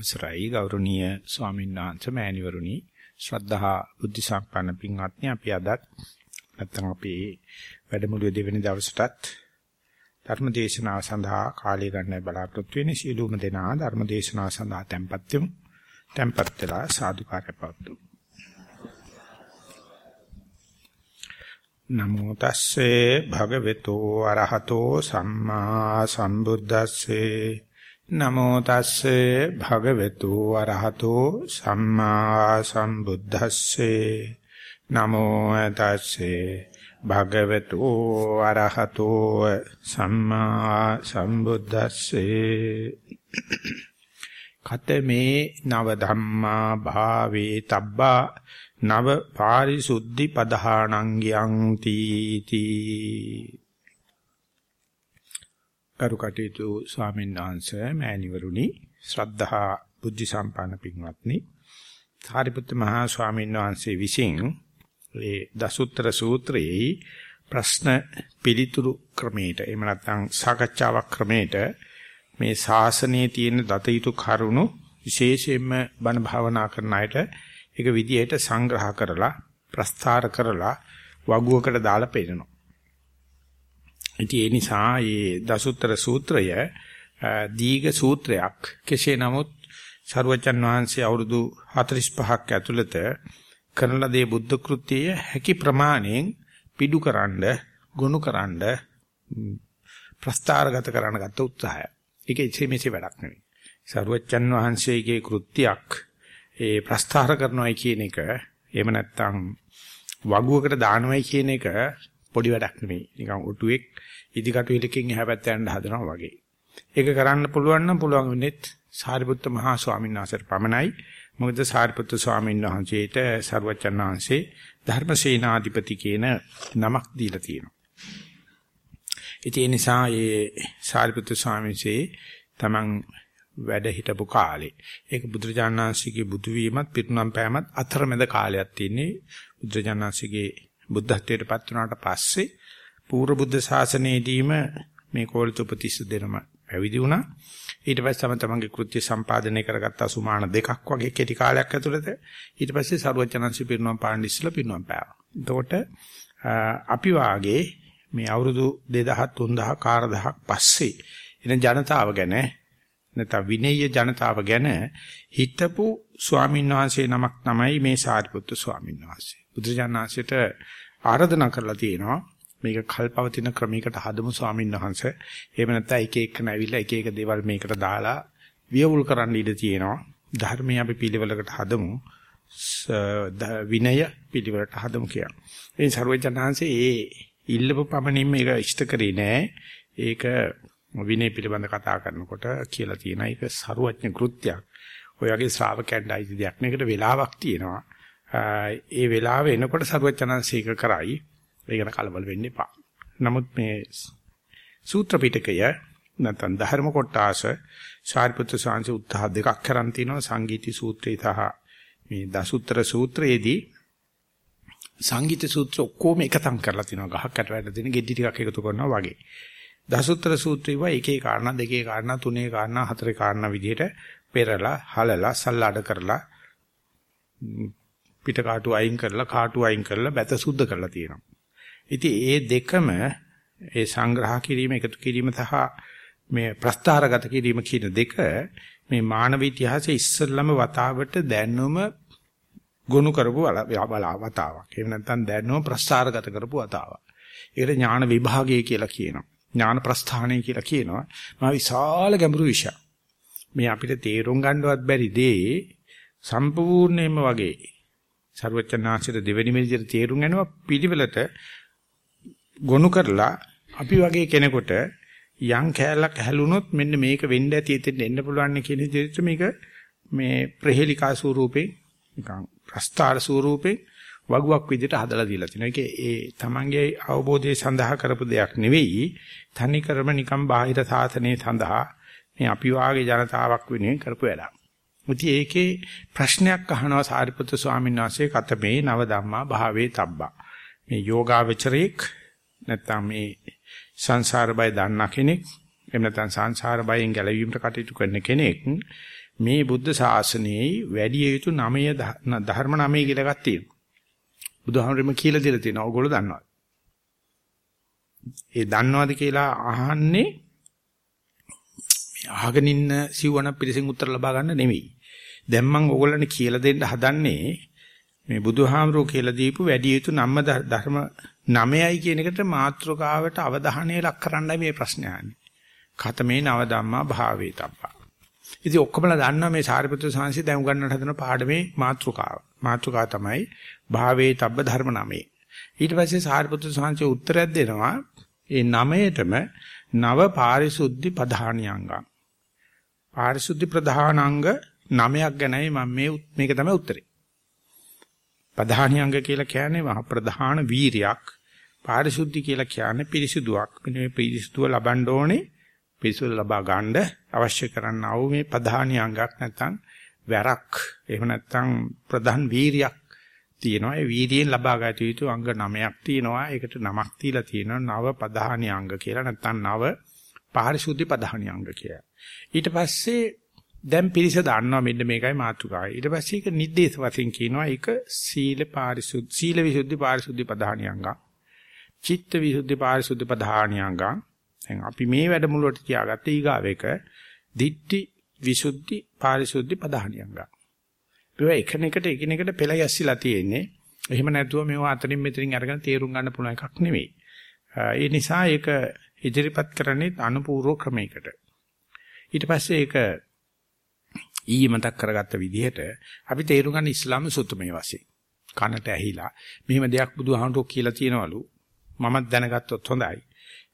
අවසරයි ගෞරවනීය ස්වාමීන් වහන්සේ මෑණිවරුනි ශ්‍රද්ධහා බුද්ධ සම්පන්න පින්වත්නි අපි අදත් නැත්නම් අපි වැඩමුළුවේ දෙවෙනි දවසටත් ධර්ම දේශනාව සඳහා කාලය ගන්න බලාපොරොත්තු වෙන සියලුම දෙනා ධර්ම දේශනාව සඳහා tempත් වෙමු. tempත් වෙලා සාදුකාරය පවතුමු. නමෝ තස්සේ භගවතු අරහතෝ සම්මා සම්බුද්දස්සේ නමෝ තස්සේ භගවතු අරහතෝ සම්මා සම්බුද්දස්සේ. නමෝ තස්සේ භගවතු අරහතෝ සම්මා සම්බුද්දස්සේ. කතමේ නව ධම්මා භාවේ තබ්බා නව පාරිසුද්ධි පදහාණංගයං තීති. කරුකටේතු ස්වාමීන් වහන්සේ මෑණිවරුනි ශ්‍රද්ධහා බුද්ධ සම්පන්න පින්වත්නි සාරිපුත්ත මහා ස්වාමීන් වහන්සේ විසින් ඒ දසුත්‍ර සූත්‍රයේ ප්‍රශ්න පිළිතුරු ක්‍රමයට එහෙම නැත්නම් සාකච්ඡාවක් ක්‍රමයට මේ ශාසනයේ තියෙන දතයුතු කරුණු විශේෂයෙන්ම බණ භාවනා කරන අයට ඒක විදියට සංග්‍රහ කරලා ප්‍රස්තාර කරලා වගුවකට දාලා පෙන්නනවා. ඉතින් ඒ නිසා මේ දසුත්තර සූත්‍රය දීඝ සූත්‍රයක්. කෙසේ නමුත් සර්වචන් වහන්සේ අවුරුදු 45ක් ඇතුළත කරන ලදී බුද්ධ කෘත්‍යය හැකි ප්‍රමාණයෙන් පිඩුකරනද ගොනුකරනද ප්‍රස්තාරගත කරන්න ගත්ත උත්සාහය. ඒක ඉතින් මෙසේ වැඩක් නෙවෙයි. සර්වචන් වහන්සේගේ කෘත්‍යයක් ඒ ප්‍රස්තාර කරනවයි කියන එක එහෙම නැත්නම් වගුවකට දානවයි කියන එක පොඩි වැඩක් නෙවෙයි. නිකන් ඔටුවෙක් ඉදිකටු ඉලකින් එහා පැත්ත යන්න හදනවා වගේ. ඒක කරන්න පුළුවන් නම් පුළුවන් වෙන්නේ සාරිපුත්ත මහා ස්වාමීන් වහන්සේට පමණයි. මොකද සාරිපුත්ත ස්වාමීන් වහන්සේට සර්වචන් වහන්සේ ධර්මසේනාධිපති කියන නමක් දීලා තියෙනවා. ඉතින් ඒ නිසා ඒ සාරිපුත්ත ස්වාමීන්සේ තමන් වැඩ හිටපු කාලේ ඒක බුදුරජාණන්සේගේ බුදු වීමත් පිරුණම් පෑමත් අතරමැද කාලයක් තියෙන්නේ බුදුරජාණන්සේගේ බුද්ධත්වයට පත් වුණාට පස්සේ පූර්ව බුද්ධ ශාසනයේදීම මේ කෝලිතෝපතිස්ස දෙනම පැවිදි වුණා. ඊට පස්සේ තම තමන්ගේ කෘත්‍ය සම්පාදනය කරගත්ත සුමාන දෙකක් වගේ කෙටි කාලයක් ඇතුළත ඊට පස්සේ සරුවචනන්සි පිරිනුවම් පාන්න ඉස්සලා පිරිනුවම් පෑවා. එතකොට අපි වාගේ මේ අවුරුදු 2000 3000 4000ක් පස්සේ එන ජනතාව ගැන නැත්නම් විනේය ජනතාව ගැන හිතපු ස්වාමීන් වහන්සේ නමක් තමයි මේ සාරිපුත්තු ස්වාමීන් වහන්සේ. බුදුජානනාංශයට ආරාධනා කරලා තියෙනවා මේක කල්පවතින ක්‍රමයකට හදමු ස්වාමීන් වහන්සේ. එහෙම නැත්නම් එක එක නැවිලා එක එක දේවල් මේකට දාලා වියවුල් කරන්න ඉඩ තියෙනවා. ධර්මය අපි පිළිවෙලකට හදමු. විනය පිළිවෙලට හදමු කියන. ඒ සර්වජනහන්සේ ඒ ඉල්ලපු පමණින් මේක ඉෂ්ට කරේ නෑ. ඒක විනය පිළිබඳ කතා කරනකොට කියලා තියෙන එක සරුවඥ කෘත්‍යයක්. ඔය වගේ ශ්‍රාවකයන්ට අයිති දෙයක් නෙකට වෙලාවක් තියෙනවා. ඒ වෙලාව එනකොට සරුවචනන්සේක කරයි. ඒ ගැන කලබල වෙන්න එපා. නමුත් මේ සූත්‍ර පිටකය නැත්නම් ධර්ම කොටාස සාරිපුත්‍ර සාංශ උත්හා දෙකක් කරන් තිනවා සංගීති සූත්‍රය සහ මේ දසුත්‍ර සූත්‍රයේදී සංගීත සූත්‍ර ඔක්කොම එකතම් කරලා තිනවා ගහකට වැඩ දෙන ගෙඩි ටිකක් එකතු කරනවා වගේ. දසුත්‍ර සූත්‍රය වා එකේ කාරණා දෙකේ කාරණා තුනේ කාරණා හතරේ කාරණා විදිහට පෙරලා හලලා සල්ලාඩ කරලා පිට කාටු අයින් කරලා කාටු අයින් කරලා බැත සුද්ධ කරලා තියෙනවා. ඉතින් ඒ දෙකම ඒ සංග්‍රහ කිරීම එකතු කිරීම සහ මේ ප්‍රස්තාරගත කිරීම කියන දෙක මේ මානව ඉතිහාසයේ ඉස්සෙල්ලම වතාවට දැනුම ගොනු කරපු වතාවක්. එහෙම නැත්නම් දැනුම ප්‍රස්තාරගත කරපු වතාවක්. ඒකට ඥාන විභාගය කියලා කියනවා. ඥාන ප්‍රස්ථානය කියලා කියනවා. මා විශාල ගැඹුරු විෂය. මේ අපිට තේරුම් ගන්නවත් බැරි දේ සම්පූර්ණයෙන්ම වගේ ਸਰවචනාංශයට දෙවෙනි මෙදිට තේරුම් ගන්නවා පිළිවෙලට ගොනු කරලා අපි වගේ කෙනෙකුට යම් කෑල්ලක් හැලුනොත් මෙන්න මේක වෙන්න ඇති එතෙන් එන්න පුළුවන් කියන විදිහට මේක මේ ප්‍රහෙලිකා ස්වරූපේ නිකන් ප්‍රස්තාර ස්වරූපේ වගුවක් විදිහට හදලා දීලා තිනවා. ඒක ඒ තමන්ගේ අවබෝධය සඳහා කරපු දෙයක් නෙවෙයි. තනි කරම නිකන් බාහිර සාසනයේ සඳහා මේ අපි වාගේ ජනතාවක් වෙනුවෙන් කරපු වැඩක්. මුති ඒකේ ප්‍රශ්නයක් අහනවා සාරිපුත්‍ර ස්වාමීන් වහන්සේ කතමේ නව ධම්මා භාවේ තබ්බා. මේ යෝගාවචරයේක් නැත්නම් මේ සංසාර බය දන්නා කෙනෙක් එහෙම නැත්නම් සංසාර බයෙන් ගැලවීමට කටයුතු කරන කෙනෙක් මේ බුද්ධ ශාසනයේ වැඩි යුතු නමය ධර්ම නමය කියලා එකක් තියෙනවා. බුදුහාමරෙම කියලා දෙලා තියෙනවා. ඕගොල්ලෝ දන්නවා. ඒ දන්නවද කියලා අහන්නේ අහගෙන ඉන්න සිවණ පිළිසින් උත්තර ලබා ගන්න නෙවෙයි. දැන් මම ඕගොල්ලන්ට කියලා දෙන්න හදන්නේ මේ බුදුහාමරෝ කියලා දීපු වැඩි යුතු නම්ම ධර්ම නමයයි කියන එකට මාත්‍රකාවට අවධානය ලක් කරන්නයි මේ ප්‍රශ්නේ අහන්නේ. කතමේ නව ධම්මා භාවේ තබ්බා. ඉතින් ඔක්කොමලා දන්නවා මේ සාරිපුත්‍ර සාංශي දැන් උගන්වන්න හදන පාඩමේ මාත්‍රකාව. මාත්‍රකාව තමයි භාවේ තබ්බ ධර්ම නමේ. ඊට පස්සේ සාරිපුත්‍ර සාංශي උත්තරයක් දෙනවා. ඒ නමයටම නව පාරිශුද්ධි පධානියංගම්. පාරිශුද්ධි ප්‍රධානාංග නමයක් ගැනයි මම මේ මේක තමයි උත්තරේ. ප්‍රධානියංග කියලා කියන්නේ මහ ප්‍රධාන වීරියක්. පාරිශුද්ධි කියලා කියන්නේ පිරිසිදුවක්. මේ පිරිසිදුව ලබන්න ඕනේ පිරිසිදු ලබා ගන්න අවශ්‍ය කරන්නා වූ මේ ප්‍රධානී අංගයක් නැත්නම් වැරක් එහෙම නැත්නම් ප්‍රධාන වීරියක් තියෙනවා. ඒ වීරියෙන් ලබා ගත යුතු අංග 9ක් තියෙනවා. ඒකට නමක් තියලා තියෙනවා නව ප්‍රධානී අංග කියලා නැත්නම් නව පාරිශුද්ධි ප්‍රධානී අංග කියලා. ඊට පස්සේ දැන් පිරිස දන්නවා මෙන්න මේකයි මාතෘකාව. ඊට පස්සේ ඒක නිर्देश වශයෙන් කියනවා ඒක සීල පාරිසුද්ධ සීල විසුද්ධි පාරිසුද්ධි ප්‍රධානියංග. චිත්ත විසුද්ධි පාරිසුද්ධි ප්‍රධානියංග. දැන් අපි මේ වැඩමුළුවට තියාගත්තේ ඊගාව එක දිට්ටි විසුද්ධි පාරිසුද්ධි ප්‍රධානියංග. ඒවා එකිනෙකට එකිනෙකට පෙළ ගැස්සිලා තියෙන්නේ. එහෙම නැතුව මේවා අතනින් මෙතනින් අරගෙන තේරුම් ගන්න පුළුවන් එකක් නෙමෙයි. ඒ නිසා ඒක ඉදිරිපත් කරන්නේ අනුපූර්ව ක්‍රමයකට. ඊට පස්සේ ඒක ඊයේ මතක් කරගත්ත විදිහට අපි තේරුම් ගන්න ඉස්ලාම සුත්තමේ වශයෙන්. කනට ඇහිලා මෙහෙම දෙයක් බුදුහාමුදුරුවෝ කියලා තියෙනවලු මමත් දැනගත්තොත් හොඳයි.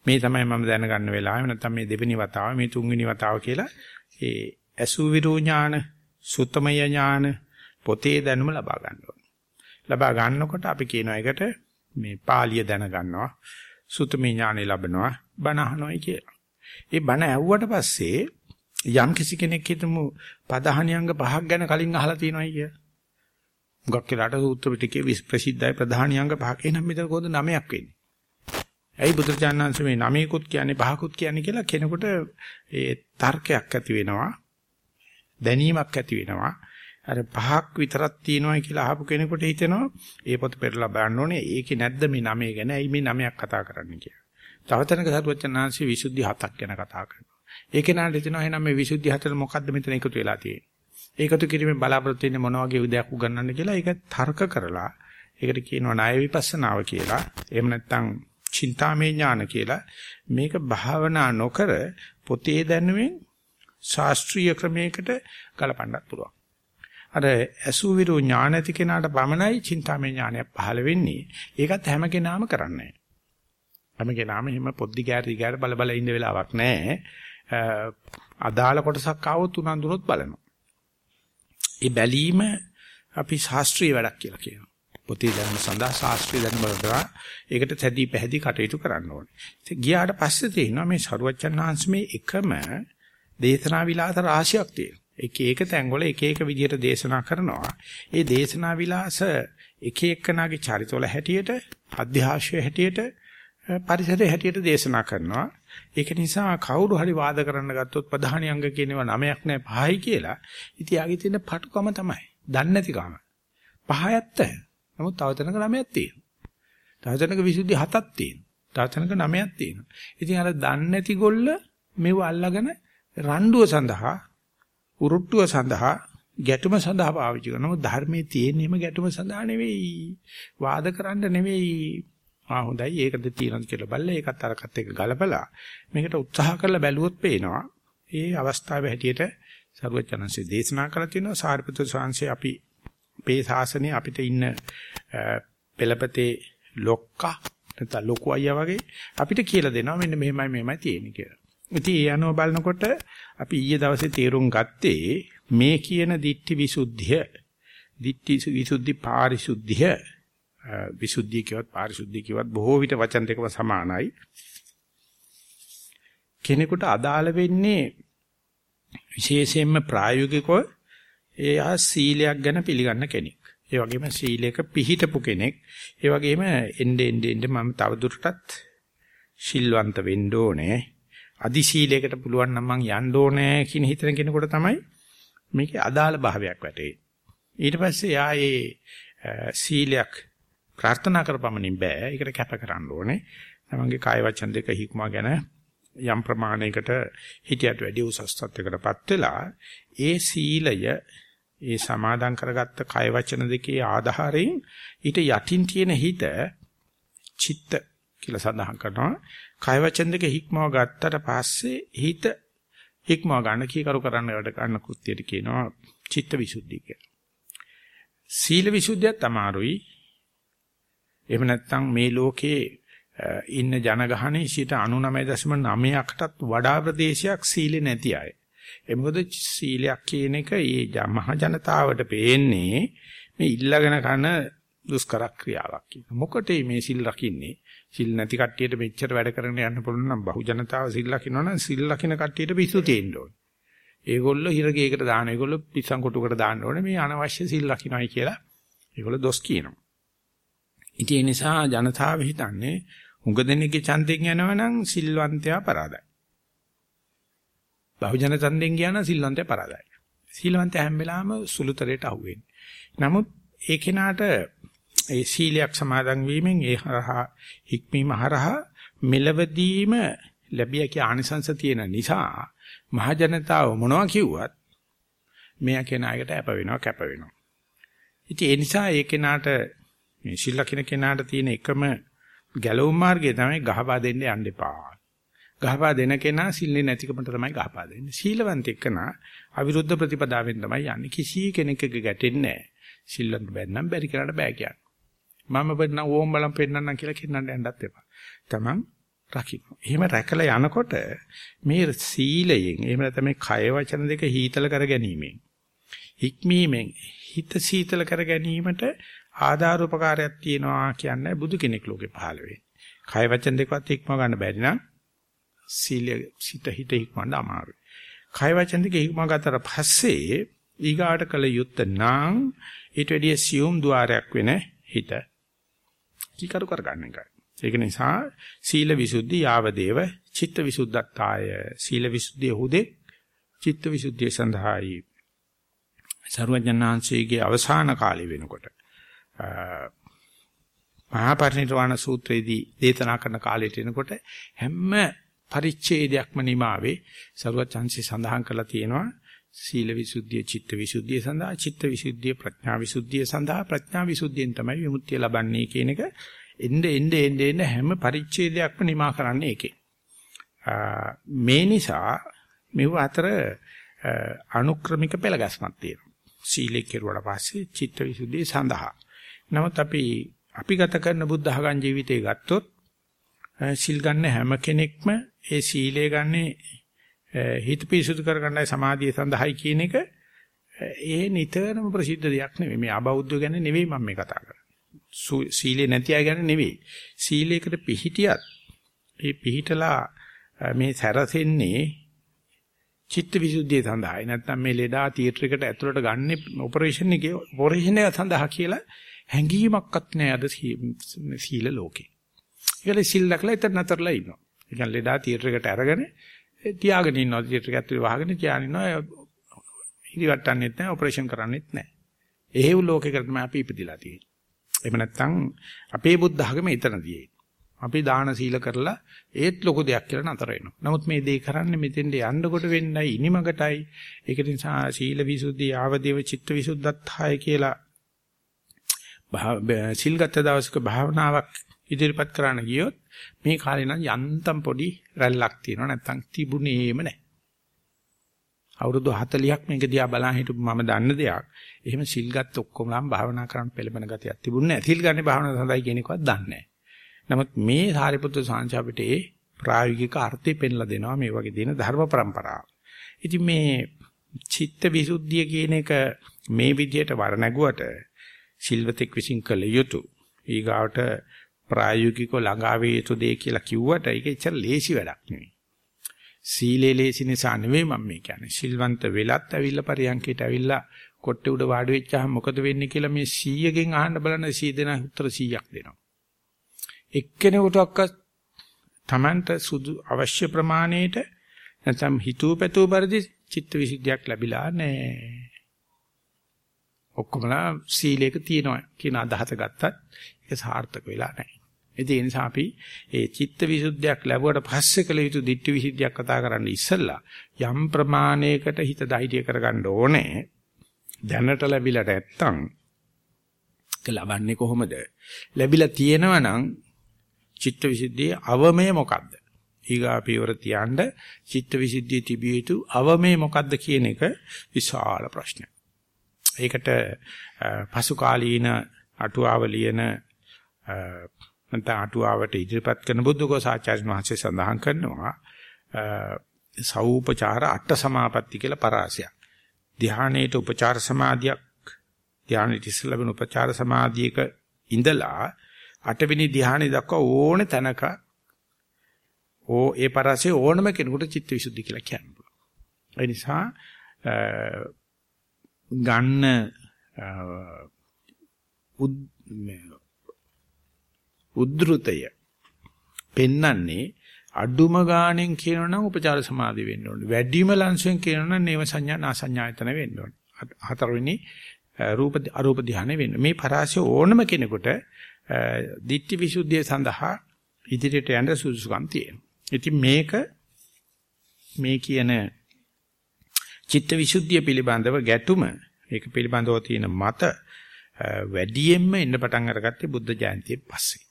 මේ තමයි මම දැනගන්න වෙලාව නැත්නම් මේ දෙවෙනි වතාව මේ තුන්වෙනි වතාව කියලා ඒ අසුවිරු ඥාන සුත්තමය ඥාන පොතේ දැනුම ලබා ගන්න ඕනේ. ලබා ගන්නකොට අපි කියන එකට මේ පාලිය දැනගන්නවා සුත්තමේ ඥානෙ ලැබෙනවා බණ අහනවායි කියලා. ඒ බණ ඇහුවට පස්සේ යම් කිසි කෙනෙක් හිතමු පදහණියංග පහක් ගැන කලින් අහලා තියෙනවායි කියලා. මුගක් කියලාට සූත්‍ර පිටකේ ප්‍රසිද්ධයි ප්‍රධානියංග පහක්. එහෙනම් මෙතන කොහොමද නමයක් වෙන්නේ? ඇයි බුදුරජාණන්සේ මේ නමයකුත් කියන්නේ පහකුත් කියන්නේ කියලා කෙනෙකුට ඒ තර්කයක් ඇති වෙනවා. දැනීමක් ඇති වෙනවා. අර පහක් විතරක් තියෙනවා කියලා අහපු කෙනෙකුට හිතෙනවා ඒ පොත පෙරලා බලන්න ඕනේ ඒකේ නැද්ද මේ නමය ගැන ඇයි මේ නමයක් කතා කරන්නේ කියලා. තව තැනක සරුවචනාංශي විසුද්ධි හතක් ගැන කතා කරනවා. ඒකේ නාට හිතෙනවා එහෙනම් මේ විසුද්ධි හතර මොකද්ද මෙතන එකතු වෙලා තියෙන්නේ. ඒකතු කිරීමෙන් බලාපොරොත්තු වෙන්නේ මොන වගේ විදයක් උගන්වන්න කියලා ඒක තර්ක කරලා ඒකට කියනවා ණය විපස්සනාව කියලා. එහෙම නැත්නම් චින්තාමේ ඥාන කියලා මේක භාවනා නොකර පොතේ දැනුමින් ශාස්ත්‍රීය ක්‍රමයකට ගලපන්නත් පුළුවන්. අර අසුවිරු ඥාන ඇති කෙනාට පමණයි චින්තාමේ ඥානය පහළ වෙන්නේ. ඒකත් හැම කෙනාම කරන්නේ හැම කෙනාම එහෙම පොද්දි ගෑරි ගෑර බල බල ඉන්න වෙලාවක් නැහැ. අදාළ කොටසක් ආවොත් උනන්දුනොත් බලනවා. ඒ බැලීම අපි ශාස්ත්‍රීය වැඩක් කියලා කියනවා. පොතේ දැනුම සඳහා ශාස්ත්‍රීය දැනුම වලදා ඒකට තැදී පැහැදී කටයුතු කරන්න ඕනේ. ඉතින් ගියාට පස්සේ තේිනවා මේ සරුවච්චන් වහන්සේ එකම දේශනා විලාස රාශියක් තියෙනවා. එක එක තැන්වල එක එක විදිහට දේශනා කරනවා. ඒ දේශනා විලාස එක එකනාගේ චරිතවල හැටියට, අධ්‍යාශය හැටියට, පරිසරයේ හැටියට දේශනා කරනවා. ඒක නිසා කවුරු හරි වාද කරන්න ගත්තොත් ප්‍රධානී අංග කියනවා නමයක් නැහැ පහයි කියලා. ඉතින් යාගේ තියෙන පටුකම තමයි. දන්නේ නැතිකම. පහ ඇත්ත. නමුත් තව තැනක නමයක් තියෙනවා. තව තැනක විසුද්ධි හතක් තියෙනවා. තව තැනක නමයක් තියෙනවා. ඉතින් අර දන්නේ නැති ගොල්ල මෙව අල්ලගෙන රණ්ඩුව සඳහා උරුට්ටුව සඳහා ගැටුම සඳහා පාවිච්චි කරනවා. නමුත් ධර්මයේ තියෙන්නේම ගැටුම සඳහා නෙවෙයි. වාද කරන්න නෙවෙයි. ආ හොඳයි ඒකද තියෙනවද කියලා බලලා ඒකත් අරකට එක ගලපලා මේකට උත්සාහ කරලා බැලුවොත් පේනවා. ඒ අවස්ථාවේ හැටියට සරුවචනන්සේ දේශනා කළා තියෙනවා සාරිපුත්‍ර ස්වාමීන් අපි අපේ ශාසනය අපිට ඉන්න පෙළපතේ ලොක්කා නැත්නම් ලොකු අයියා වගේ අපිට කියලා දෙනවා මෙන්න මෙහෙමයි මෙහෙමයි තියෙන්නේ කියලා. ඉතින් ඒ අනුව බලනකොට අපි ඊයේ දවසේ තීරුම් ගත්තේ මේ කියන ditthi visuddhiය ditthi visuddhi පාරිශුද්ධිය විසුද්ධිය කියවත් පාරිශුද්ධිය කියවත් බොහෝ විට වචන දෙකම සමානයි. කෙනෙකුට අදාළ වෙන්නේ විශේෂයෙන්ම ප්‍රායෝගිකව එයා සීලයක් ගැන පිළිගන්න කෙනෙක්. ඒ වගේම සීලයක පිහිටපු කෙනෙක්. ඒ වගේම එnde ende ende මම තවදුරටත් සිල්වන්ත වෙන්න ඕනේ. අදි සීලයකට පුළුවන් නම් මං යන්න ඕනේ කියන හිතන කෙනෙකුට තමයි මේකේ අදාළ භාවයක් වැටේ. ඊට පස්සේ යා ඒ සීලයක් ප්‍රාර්ථනා කරපමණින් බෑ. ඒකට කැප කරන්න ඕනේ. තමන්ගේ කාය වචන දෙක හික්මවා ගැන යම් ප්‍රමාණයකට හිතියට වැඩි උසස් තත්යකටපත් වෙලා ඒ සීලය ඒ සමාදන් කරගත්ත කය වචන දෙකේ ආධාරයෙන් ඊට යටින් තියෙන හිත චිත්ත කියලා සඳහන් කරනවා කය වචන දෙක හික්මව ගත්තට පස්සේ හිත හික්මව ගන්න කීකරු කරන්න වැඩ ගන්න කෘත්‍යයට කියනවා චිත්ත විසුද්ධිය කියලා. සීල විසුද්ධියත් අමාරුයි. එහෙම නැත්නම් මේ ලෝකේ ඉන්න ජනගහනේ 99.9%කටත් වඩා ප්‍රදේශයක් සීලෙ නැති අය. ඒ මොකද සීලයක් කියන එක මේ මහ ජනතාවට පේන්නේ මේ ඉල්ලගෙන කරන දුෂ්කර ක්‍රියාවක් කියන. මොකටේ මේ සිල් රකින්නේ? සිල් නැති කට්ටියට මෙච්චර වැඩ කරගෙන යන්න පුළුවන් නම් බහු ජනතාව සිල් රකින්නවනම් සිල් රකින්න කට්ටියට පිස්සු තියෙන්න ඕනේ. ඒගොල්ලෝ හිරගේකට දාන ඒගොල්ලෝ පිස්සන් කොටුකට දාන්න ඕනේ මේ අනවශ්‍ය සිල් රකින්නයි කියලා. ඒගොල්ලෝ දොස් කියනවා. ඉතින් ඒ නිසා ජනතාව හිතන්නේ උඟ දෙනෙක්ගේ ඡන්දයෙන් යනවනම් සිල්වන්තයා පරාදයි. බහුජන ඡන්දයෙන් ගියා නම් සිල්වන්තයා පරාදයි. සීලවන්තයා හැම වෙලාවෙම සුළුතරයට අහුවෙන්නේ. නමුත් ඒ කෙනාට ඒ සීලයක් සමාදන් වීමෙන් ඒ හරහා හික්මීම හරහා මෙලවදීම ලැබිය කිය ආනිසංස තියෙන නිසා මහ ජනතාව මොනවා කිව්වත් මෙයා කෙනායකට අප වෙනවා කැප වෙනවා. ඉතින් ඒ නිසා ඒ කෙනාට මේ සිල් ලකින කෙනාට තියෙන එකම ගැලවුම් මාර්ගය තමයි ගහපා දෙන්න යන්න එපා. ගහපා දෙන කෙනා සිල්නේ නැතිකමට තමයි ගහපා දෙන්නේ. සීලවන්ත එක්කනා අවිරුද්ධ ප්‍රතිපදාවෙන් තමයි යන්නේ. කිසි කෙනෙක්ගේ ගැටෙන්නේ නැහැ. සිල්වන්ත බැන්නම් බැරි කරන්න බෑ කියන්නේ. මම බෙන්න ඕම් බලම් පෙන්නන්නම් කියලා කියන්නත් යන්නත් එපා. Taman රකින්න. එහෙම රැකලා යනකොට මේ සීලයෙන් එහෙම නැත්නම් මේ කය වචන දෙක හීතල කර ගැනීමෙන් හික්මීමෙන් හිත සීතල කර ගැනීමට ආධාර උපකාරයක් තියෙනවා කියන්නේ බුදු කෙනෙක් ලෝකේ පහළ වෙන්නේ. කය වචන දෙකවත් ඉක්ම ගන්න බැරි නම් සීල සිත හිත ඉක්මවන්න අමාරුයි. කය වචන දෙක ඉක්ම ගත්තට පස්සේ ඊගාට කළ යුත්ත නම් ඊට වැඩිය සියුම් ద్వාරයක් වෙන හිත කීකරු කරගන්න එකයි. ඒක නිසා සීල විසුද්ධි යාවදේව චිත්ත විසුද්ධත්තාය සීල විසුද්ධිය හුදේ චිත්ත විසුද්ධිය සඳහායි සරුවඥාන්සේගේ අවසාන කාලය වෙනකොට මහා පරිනිර්වාණ සූත්‍රයේදී දේශනා කරන කාලයට එනකොට හැම පරිච්ඡේදයක්ම නිමාවේ සරුවචන්සි සඳහන් කරලා තියෙනවා සීල විසුද්ධිය චිත්ත විසුද්ධිය සඳහා චිත්ත විසුද්ධිය ප්‍රඥා විසුද්ධිය සඳහා ප්‍රඥා විසුද්ධියෙන් තමයි විමුක්තිය ලබන්නේ කියන එක එnde ende ende ende හැම පරිච්ඡේදයක්ම නිමා කරන්නේ ඒකේ. මේ නිසා මෙව අතර අනුක්‍රමික පෙළගස්මක් තියෙනවා. සීලේ කෙරුවට පස්සේ චිත්ත විසුද්ධිය සඳහා නමුත් අපි අපි ගත කරන බුද්ධ ධර්ම ජීවිතය ගත්තොත් සිල් ගන්න හැම කෙනෙක්ම ඒ සීලය ගන්නේ හිත පිරිසුදු කරගන්නයි සමාධිය සඳහායි කියන එක ඒ නිතරම ප්‍රසිද්ධ දෙයක් නෙවෙයි. මේ අබෞද්ධ ගැන නෙවෙයි මම මේ කතා කරන්නේ. සීලේ නැති අය ගැන නෙවෙයි. සීලයකට පිහිටියත් ඒ පිහිටලා මේ සැරසෙන්නේ චිත්ත විසුද්ධිය සඳහායි. නැත්නම් මේ ලෙඩා තියටරයකට ඇතුළට ගන්න ඔපරේෂන් එකේ ඔපරේෂන් එක සඳහා කියලා හැඟීමක්වත් නැහැ අද සීල ලෝකේ. ඒකල සිල් දැකලා එතන නතරලා ඉන්නවා. ඒ කියන්නේ ලෙඩා තියටරයකට අරගෙන තියාගෙන ඉන්නවා තියටරයක ඇතුලේ වහගෙන තියාගෙන ඉන්නවා. ඉරිවට්ටන්නෙත් නැහැ ඔපරේෂන් කරන්නෙත් නැහැ. එහෙව් ලෝකයකට තමයි අපි ඉපදිලා තියෙන්නේ. එහෙම නැත්නම් අපේ බුද්ධ ධර්මයේ එතනදී. අපි දාන සීල කරලා ඒත් ලොකු දෙයක් කියලා නතර වෙනවා. නමුත් මේ දේ කරන්නේ මෙතෙන්ට යන්නකොට වෙන්නයි ඉනිමකටයි. ඒක නිසා සීල විසුද්ධි ආවදේව චිත්ත විසුද්ධත්හය කියලා සිල්ගත දවසක භාවනාවක් ඉදිරිපත් කරන්න ගියොත් මේ කාලේ නම් යන්තම් පොඩි රැල්ලක් තියෙනවා නැත්තම් තිබුණේම නැහැ. අවුරුදු 40ක් මේක දිහා බලන් හිටපු මම දන්න දෙයක්. එහෙම සිල්ගත් ඔක්කොම නම් භාවනා කරන්න පෙළඹෙන ගතියක් තිබුණේ නැහැ. සිල් ගන්නේ භාවනාව සඳහායි කියන එකවත් දන්නේ නැහැ. නමුත් මේ සාරිපුත්‍ර සාංශ අපිට ඒ ප්‍රායෝගික අර්ථය පෙන්ලා දෙනවා මේ වගේ දින ධර්ම પરම්පරාව. ඉතින් මේ චිත්ත විසුද්ධිය කියන එක මේ විදිහට වරණගුවට සිල්වතෙක් විසින් කළ යුතු ඊගාවට ප්‍රායෝගිකව ළඟා වේ යුතු දෙය කියලා කිව්වට ඒක එච්චර ලේසි වැඩක් නෙවෙයි. සීලේ ලේසි නිසා නෙවෙයි මම මේ කියන්නේ. සිල්වන්ත වෙලත් ඇවිල්ලා පරියන්කේට ඇවිල්ලා කොට්ටේ උඩ වාඩි වෙච්චාම මොකද වෙන්නේ කියලා මේ 100කින් අහන්න බලන 100 දෙනා උත්තර 100ක් දෙනවා. එක්කෙනෙකුටවත් Tamanට සුදු අවශ්‍ය ප්‍රමාණයට නැත්නම් හිතුව පැතුව පරිදි චිත්තවිසුද්ධියක් ලැබිලා නැහැ. ඔක්කොමලා සීලයක තියෙනවා කියන අදහස ගත්තත් ඒක සාර්ථක වෙලා නැහැ. ඒ නිසා අපි ඒ චිත්තවිසුද්ධියක් ලැබුවට පස්සේ කළ යුතු ditthිවිසුද්ධියක් කතා කරන්න ඉස්සෙල්ලා යම් ප්‍රමාණයකට හිත ධෛර්ය කරගන්න ඕනේ. දැනට ලැබිලා නැත්තම් ලබන්නේ කොහොමද? ලැබිලා තියෙනවා නම් චිත්තවිසුද්ධියේ අවමය මොකද්ද? ඊගා පියවර තියන්න චිත්තවිසුද්ධිය තිබිය යුතු අවමය මොකද්ද කියන එක විශාල ප්‍රශ්නයක්. ඒකට පසු කාලීන අටුවාව ලියන නැත්නම් අටුවාවට ඉදිරිපත් කරන බුද්ධඝෝසාචාර්ය වහන්සේ සඳහන් කරනවා සෞපචාර අට සමාපatti කියලා පරාසයක්. ධානයේට උපචාර සමාධියක් ධානයේ ඉස්සලා වෙන උපචාර සමාධියක ඉඳලා අටවෙනි ධානය දක්වා ඕන තැනක ඕ ඒ පරාසය ඕනම කෙනෙකුට චිත්තවිසුද්ධි කියලා කියන්න පුළුවන්. ඒ නිසා ගන්න උද්ෘතය පෙන්නන්නේ අඩුම ගාණෙන් කියනනම් උපචාර සමාධි වෙන්න ඕනේ. වැඩිම ලංසෙන් කියනනම් නේව සංඥා නාසඤ්ඤායතන වෙන්න ඕනේ. හතරවෙනි රූප අරූප ධානය වෙන්න. මේ පරාසය ඕනම කෙනෙකුට ditthi visuddhiය සඳහා ඉදිරියට යන්න සුදුසුකම් තියෙනවා. ඉතින් මේක මේ කියන චිත්ත විසුද්ධිය පිළිබඳව ගැටුම ඒක පිළිබඳව තියෙන මත වැඩියෙන්ම එන්න පටන් අරගත්තේ බුද්ධ ජයන්තියෙන් පස්සේ.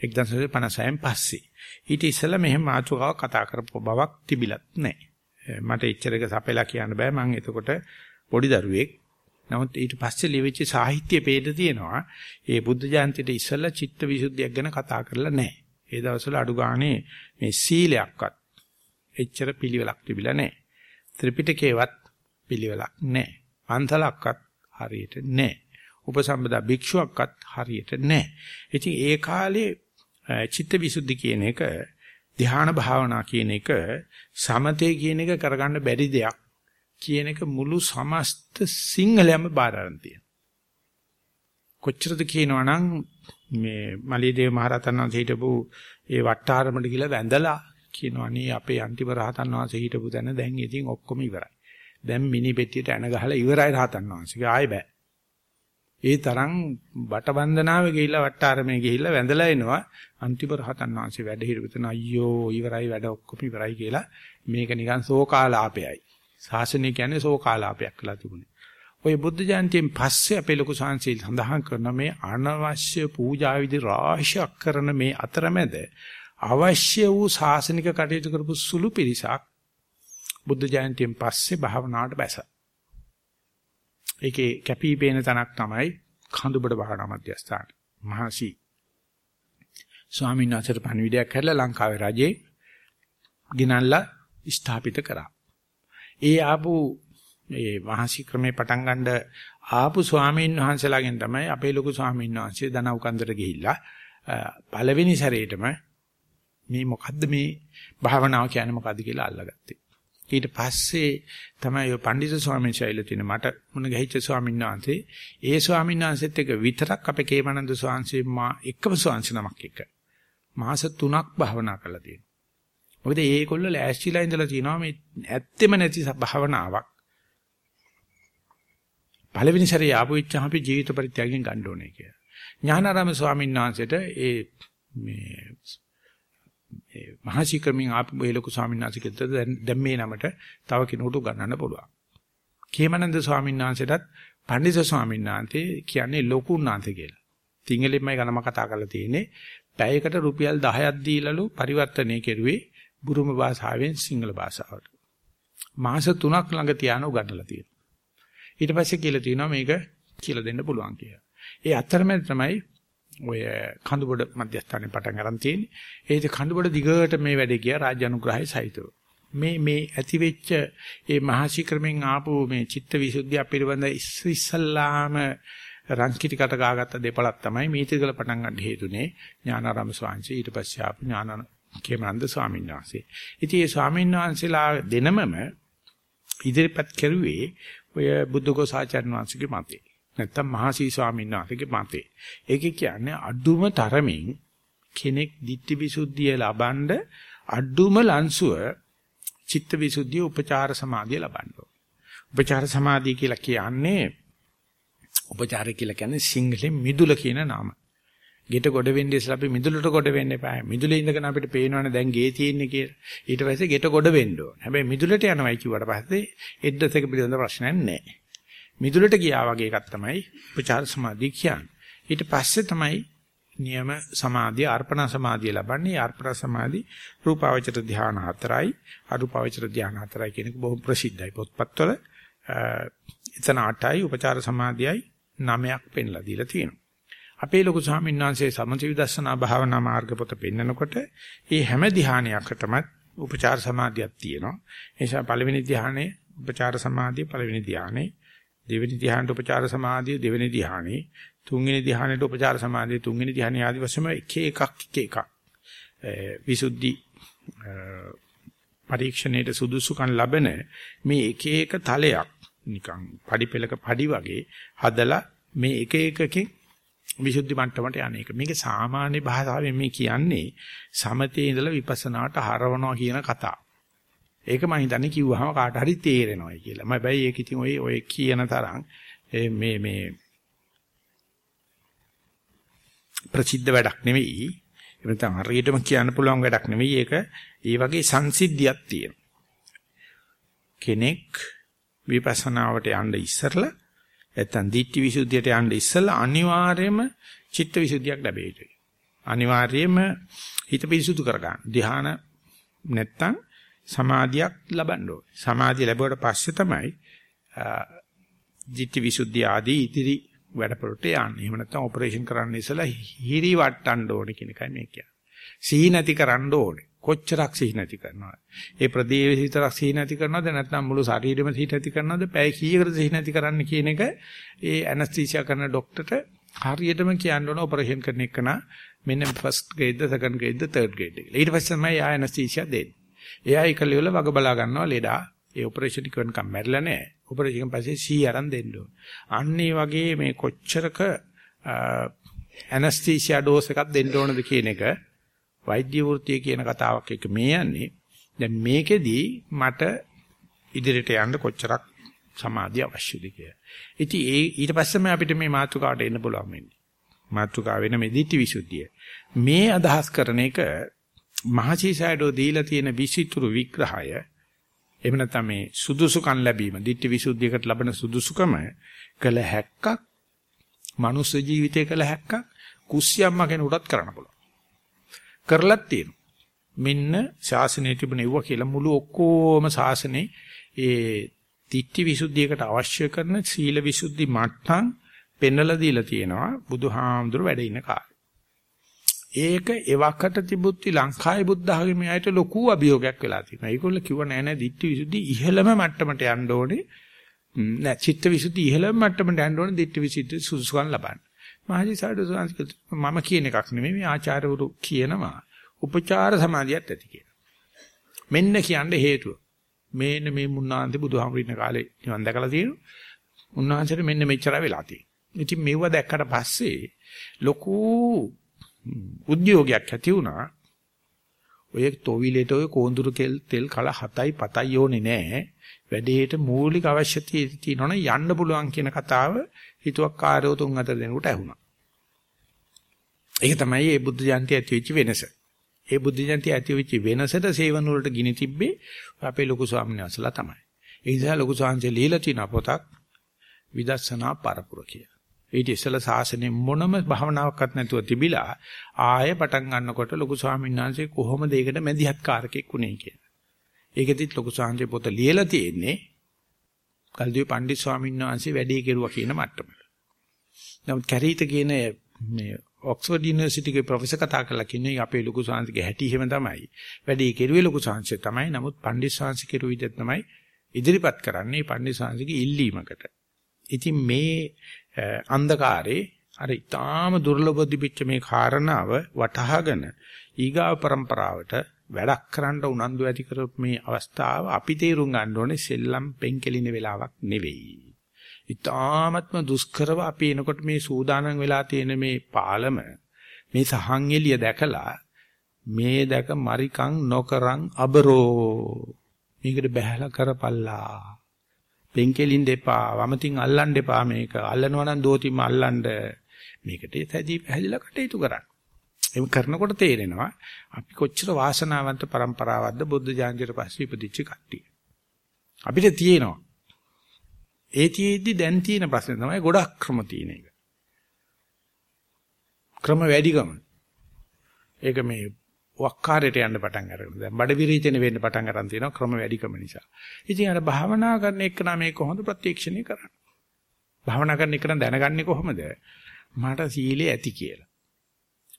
1956න් පස්සේ. ඊට ඉස්සෙල්ලා මෙහෙම මාතෘකාවක් කතා කරපු බවක් තිබිලත් නැහැ. මට එච්චරක සපෙලා කියන්න බෑ මම එතකොට පොඩි දරුවෙක්. නමුත් ඊට පස්සේ ලියවිච්ච සාහිත්‍ය පේද තියෙනවා. ඒ බුද්ධ ජයන්තියට ඉස්සෙල්ලා චිත්ත විසුද්ධියක් ගැන කතා කරලා නැහැ. ඒ දවස්වල අඩු ගානේ මේ සීලයක්වත් එච්චර පිළිවෙලක් තිබිලා නැහැ. ත්‍රිපිටකේවත් පිළිවෙලක් නැහැ. පන්සලක්වත් හරියට නැහැ. උපසම්පදා භික්ෂුවක්වත් හරියට නැහැ. ඉතින් ඒ කාලේ චිත්තවිසුද්ධි කියන එක ධ්‍යාන භාවනා කියන එක සමතේ කියන එක කරගන්න බැරි දෙයක් කියන එක මුළු සමස්ත සිංහලයම බාර ගන්න තියෙනවා. කොච්චරද කියනවනම් මේ මලියදේව මහරහතන් වහන්සේ හිටපු ඒ වට්ටාරමඩ ගිහලා වැඳලා කියනවා නේ අපේ අන්තිම රහතන් වහන්සේ හිටපු තැන දැන් ඉතින් ඔක්කොම ඉවරයි. දැන් මිනි පෙට්ටියට ඇන ගහලා ඉවරයි රහතන් වහන්සේගේ ආයෙ බෑ. ඒ තරම් බටබන්දනාවේ ගිහිල්ලා වට්ටාරමේ ගිහිල්ලා වැඳලා එනවා අන්තිම රහතන් වහන්සේ වැඩ හිටපු තැන අයියෝ ඉවරයි වැඩ ඔක්කොම ඉවරයි කියලා මේක නිකන් සෝකාලාපයයි. ශාසනය කියන්නේ සෝකාලාපයක් කියලා තිබුණේ. ඔය බුද්ධ ජයන්තියෙන් පස්සේ අපේ ලොකු සංසීල් සඳහන් කරන මේ අනවශ්‍ය පූජා විදි රාශියක් කරන මේ අතරමැද අවශ්‍ය වූ ශාසනික කටයුතු කරපු සුළු පිරිසක් බුද්ධ ජයන්තියෙන් පස්සේ භාවනාවට බැස. ඒකේ කැපී පෙනෙන තැනක් තමයි කඳුබඩ භාවනා මධ්‍යස්ථාන. මහසි ස්වාමීන් වහන්සේට පණිවිඩයක් කරලා ලංකාවේ රජේ ගිනල්ලා ස්ථාපිත කරා. ඒ ආපු ඒ මහසි ක්‍රමේ පටන් ගන්න ආපු ස්වාමීන් වහන්සේලාගෙන් තමයි අපේ ලොකු ස්වාමීන් වහන්සේ දනව්කන්දට ගිහිල්ලා පළවෙනි සැරේටම මේ මොකද්ද මේ භාවනාව කියන්නේ මොකද්ද කියලා අල්ලගත්තේ. ඊට පස්සේ තමයි ඔය පණ්ඩිත ස්වාමීන් වහන්සේලා තියෙන මට මුණ ගැහිච්ච ස්වාමීන් වහන්සේ ඒ ස්වාමීන් වහන්සේත් එක්ක විතරක් අපේ කේමනන්ද ස්වාමීන් මා එකම ස්වාමීන් නමක් එක්ක මාස 3ක් භාවනා කරලා තියෙනවා. මොකද ඒගොල්ලෝ ලෑස්තිලා ඉඳලා තියෙනවා මේ ඇත්තෙම නැති භාවනාවක්. පළවෙනි සැරේ ආපු ඉච්ඡා අපි ජීවිත පරිත්‍යාගයෙන් ගන්න ඕනේ කියලා. ඥානාරාම ස්වාමීන් වහන්සේට ඒ මේ ඒ මහසිකමින් ආපු මේ ලොකු ස්වාමීන් වහන්සේට දැන් මේ නමට තව කෙනෙකුට ගන්නන්න පුළුවන්. කේමනන්ද ස්වාමීන් වහන්සේටත් පණ්ඩිත ස්වාමීන් වහන්සේ කියන්නේ ලොකු උන්වහන්සේ කියලා. සිංහලෙන්මයි ගණම කතා කරලා තියෙන්නේ. පැයකට රුපියල් 10ක් දීලලු පරිවර්තනය කෙරුවේ බුරුම භාෂාවෙන් සිංහල භාෂාවට. මාස 3ක් ළඟ තියාන උගන්වලා තියෙනවා. ඊට පස්සේ කියලා තියෙනවා මේක කියලා දෙන්න පුළුවන් කියලා. ඒ අතරමැද තමයි ඔය කඳුබඩ මධ්‍යස්ථානේ පටන් ගන්න තියෙන්නේ. ඒ කඳුබඩ දිගට මේ වැඩේ ගියා රාජ්‍ය අනුග්‍රහය සහිතව. මේ මේ ඇති වෙච්ච ඒ මහසි ක්‍රමෙන් ආපු මේ චිත්ත විසුද්ධිය පිළිබඳ ඉස්සල්ලාම රංකිටිකට ගාගත්ත දෙපළක් තමයි මේතිගල පටන් ගන්න හේතුනේ ඥානාරාම ස්වාමීන් ඊට පස්සේ ආපු ඥානන කේමනන්ද ස්වාමීන් වහන්සේ. ඉතින් මේ ස්වාමීන් වහන්සේලා දෙනමම ඉදිරිපත් කරුවේ ඔය බුද්ධඝෝසාචාර්ය වහන්සේගේ මතේ. නැත්තම් මහසී ස්වාමීන් වහන්සේගේ මතේ. ඒකේ කියන්නේ අඩුම තරමින් කෙනෙක් ditthi visuddhiය ලබනද අඩුම ලන්සුව චිත්තවිසුද්ධිය උපචාර සමාධිය ලබන්න ඕන. උපචාර සමාධිය කියලා කියන්නේ උපචාරය කියලා කියන්නේ සිංහලෙන් මිදුල කියන නම. ගෙට ගොඩ වෙන්නේ ඉස්සලා අපි මිදුලට ගොඩ වෙන්න එපා. මිදුලේ ඉඳගෙන අපිට පේනවනේ දැන් ගේ තියෙන්නේ කියලා. ඊට පස්සේ ගෙට ගොඩ වෙන්න ඕන. හැබැයි මිදුලට යනවයි කිව්වට පස්සේ එද්දස් එක පිළිබඳ ප්‍රශ්නයක් නැහැ. මිදුලට ගියා වගේ එකක් තමයි උපචාර සමාධිය කියන්නේ. ඊට පස්සේ තමයි නියම සමාධිය අර්පණ සමාධිය ලබන්නේ. අර්පණ සමාධි රූපාවචර ධානය හතරයි අරූපාවචර ධානය හතරයි කියන එක බොහොම ප්‍රසිද්ධයි පොත්පත්වල. එතන 8යි උපචාර සමාධියයි 9ක් පෙන්ලා දීලා තියෙනවා. අපේ ලොකු ස්වාමීන් වහන්සේ සමථ විදර්ශනා භාවනා මාර්ග පොත පෙන්නකොට මේ හැම ධානයකටම උපචාර සමාධියක් තියෙනවා. ඒ නිසා පළවෙනි ධානයේ උපචාර සමාධිය පළවෙනි ධානයේ දෙවෙනි ධානයට උපචාර සමාධිය දෙවෙනි ධානයේ තුන්වෙනි ධ්‍යානෙට උපචාර සමාධිය තුන්වෙනි ධ්‍යාන ආදි වශයෙන්ම එක එකක් එක එකක් විසුද්ධි පරීක්ෂණයට සුදුසුකම් ලබන මේ එක එක තලයක් නිකන් padi පෙලක padi වගේ හදලා මේ එක එකකින් විසුද්ධි මට්ටමට යන එක. මේක සාමාන්‍ය භාෂාවෙන් මේ කියන්නේ සමතේ ඉඳලා විපස්සනාට හරවනවා කියන කතාව. ඒක මම හිතන්නේ කිව්වහම කාට හරි තේරෙනවයි කියලා. මම හැබැයි ඒක ඉතින් ඔය ඔය කියන තරම් මේ මේ ප්‍රසිද්ධ වැඩක් නෙවෙයි. ඒ නැත්නම් හරියටම කියන්න පුළුවන් වැඩක් නෙවෙයි. ඒක ඒ වගේ සංසිද්ධියක් තියෙනවා. කෙනෙක් විපස්සනාවට යන්න ඉස්සරලා නැත්නම් ditthi visuddhiyට යන්න ඉස්සලා අනිවාර්යයෙන්ම චිත්ත විසුද්ධියක් ලැබෙයි යුතුයි. අනිවාර්යයෙන්ම හිත පිරිසුදු කරගන්න. ධ්‍යාන නැත්නම් සමාධියක් ලබන්න ඕනේ. සමාධිය ලැබුවට පස්සේ තමයි ditthi visuddhi ආදී ඉදිරි වැඩපොළට යන්නේ. එහෙම නැත්නම් ඔපරේෂන් කරන්න ඉස්සලා හිරි වට්ටන්න ඕනේ කියන එකයි මේ කියන්නේ. සිහි නැති කරන්න ඕනේ. කොච්චරක් සිහි නැති කරනවද? ඒ ප්‍රදේශ විතරක් සිහි නැති කරනවද නැත්නම් මුළු ශරීරෙම සිහි නැති කරනවද? පැය කීයකට සිහි නැති කරන්න කියන එක ඒ ඇනස්තීසියා කරන ડોක්ටර්ට හරියටම කියන්න ඕන ඔපරේෂන් කරන එක නා මෙන්න ෆස්ට් ග්‍රේඩ්ද සෙකන්ඩ් ග්‍රේඩ්ද තර්ඩ් ග්‍රේඩ් එක. ඊට පස්සේ තමයි ආ ඇනස්තීසියා දෙන්නේ. එයා ඒකලියවල වග බලා ගන්නවා ලෙඩා. ඒ ඔපරේෂන් කරනකම් මැරිලා නැහැ. ඔපරේෂන් පස්සේ සී අරන් දෙන්න ඕන. අන්න ඒ වගේ මේ කොච්චරක ඇනස්තීසියා ඩෝස් එකක් දෙන්න ඕනද කියන එක වෛද්‍ය වෘත්තිය කියන කතාවක් එක මේ යන්නේ. දැන් මේකෙදී මට ඉදිරියට යන්න කොච්චරක් සමාධිය අවශ්‍යද කියලා. ඉතින් ඒ ඊට පස්සෙම අපිට මේ මාතෘකාවට එන්න පුළුවන් වෙන්නේ. මාතෘකාව වෙන මේ දිට්ඨි විසුද්ධිය. මේ අදහස් කරන එක මහසීසයඩෝ දීලා තියෙන විසිතුරු විග්‍රහය එහෙම නැත්නම් මේ සුදුසුකම් ලැබීම, ditthi visuddhiyකට ලබන සුදුසුකම කළ හැක්කක්, මනුස්ස ජීවිතේ කළ හැක්කක් කුස්සියම්ම කෙනෙකුටත් කරන්න පුළුවන්. කරලත් තියෙනවා. මෙන්න ශාසනයේ තිබුණේව කියලා මුළු ඔක්කොම ශාසනේ ඒ ditthi visuddhiyකට අවශ්‍ය කරන සීල විසුද්ධි මට්ටම් පෙන්වලා දීලා තියෙනවා බුදුහාමුදුර වැඩ ඉන්න කාලේ. ඒක එවකට තිබුත්ති ලංකාවේ බුද්ධ ආගමේ අයට ලොකු අභියෝගයක් වෙලා තියෙනවා. ඒගොල්ලෝ කිව්ව නෑ නෑ ditthi visuddhi ඉහළම මට්ටමට යන්න ඕනේ. නෑ චිත්ත විසුද්ධි ඉහළම මට්ටමට යන්න ඕනේ ditthi visuddhi සුසුකම් ලබන්න. මහජී සාඩු සංස්කෘත මම කියන එකක් නෙමෙයි මේ ආචාර්යවරු කියනවා. උපචාර සමාධියත් ඇති කියලා. මෙන්න කියන්නේ හේතුව. මේන්න මේ මුන්නාන්ති බුදුහාමුදුරු ඉන්න කාලේ නිවන් දැකලා තියෙනවා. උන්වහන්සේට මෙන්න මෙච්චර වෙලා තියෙනවා. ඉතින් මෙව දැක්කට පස්සේ ලොකු උද්‍යෝගයක් ඇති වුණා. ඔය තොවිලේට ඔය කෝඳුරු තෙල් කල 7යි 7යි ඕනේ නෑ. වැඩේට මූලික අවශ්‍යතිය තියෙනවනේ යන්න පුළුවන් කියන කතාව හිතුවක් කාර්යෝ තුන් හතර දෙනෙකුට ඇහුණා. ඒක තමයි මේ බුද්ධ ජයන්ති ඇති වෙච්ච වෙනස. ඒ බුද්ධ ජයන්ති ඇති වෙච්ච වෙනසට සේවන වලට ගිනි තිබ්බේ අපේ ලොකු ස්වාමීන් වහන්සේලා තමයි. ඒ නිසා ලොකු ස්වාමීන් লীලා තියෙන පොතක් විදර්ශනා පරපුර කියලා. ඊට ඉස්සෙල්ලා සාසනේ මොනම භාවනාවක්වත් නැතුව තිබිලා ආය පටන් ගන්නකොට ලොකු ස්වාමීන් වහන්සේ කොහොමද ඒකට මැදිහත් කාරකෙක් වුනේ කියලා. ඒකෙදිත් ලොකු ස්වාමීන් පොත ලියලා තියෙන්නේ කල්දිය පණ්ඩිත ස්වාමීන් වහන්සේ වැඩේ කෙරුවා කියන මට්ටමට. නමුත් කැරීත කියන මේ ඔක්ස්ෆර්ඩ් යුනිවර්සිටි එකේ ප්‍රොෆෙසර් කතා කරලා කියන්නේ අපේ ලොකු ස්වාමීන්ගේ හැටි එහෙම තමයි. වැඩේ කෙරුවේ ලොකු ස්වාමීන් තමයි. නමුත් පණ්ඩිත ස්වාමීන් කෙරුව විදිහට තමයි ඉදිරිපත් කරන්නේ පණ්ඩිත ස්වාමීන්ගේ ඉල්ලීමකට. ඉතින් මේ අන්ධකාරේ අර ඊටාම දුර්ලභ දිපිච්ච මේ කාරණාව වටහාගෙන ඊගාව પરම්පරාවට වැඩක් කරන්න උනන්දු ඇති කරපු මේ අවස්ථාව අපි තේරුම් ගන්න ඕනේ සෙල්ලම් පෙන්කෙලින වෙලාවක් නෙවෙයි. ඊටාමත්ම දුෂ්කරව අපි එනකොට මේ සූදානම් වෙලා තියෙන මේ පාලම මේ සහන් එළිය දැකලා මේ දැක මරිකම් නොකරන් අබරෝ මේකට බහැලා කරපල්ලා. පෙන්කෙලින් දෙපා වමතින් අල්ලන්න එපා මේක. අල්ලනවා නම් දෝතිම අල්ලන්න. මේකට තැදී පැහැදිලා කටයුතු කරන්න. එහෙම කරනකොට තේරෙනවා අපි කොච්චර වාසනාවන්ත પરම්පරාවක්ද බුද්ධ ජානකයට පස්සේ ඉපදිච්ච කට්ටිය. අපිට තියෙනවා. ඒ තියේදී දැන් තියෙන ප්‍රශ්නේ තමයි ගොඩක් ක්‍රම තියෙන එක. ක්‍රම වැඩිකම. ඒක මේ වක්කාරයට යන්න පටන් අරගෙන දැන් බඩ විරීතෙන වෙන්න පටන් අරන් තියෙනවා ක්‍රම වැඩිකම නිසා. ඉතින් අර භාවනා කරන එක නම් මේ කොහොමද ප්‍රත්‍යක්ෂණය කරන්නේ? භාවනා කරන එක නම් දැනගන්නේ කොහොමද? මට සීලේ ඇති කියලා.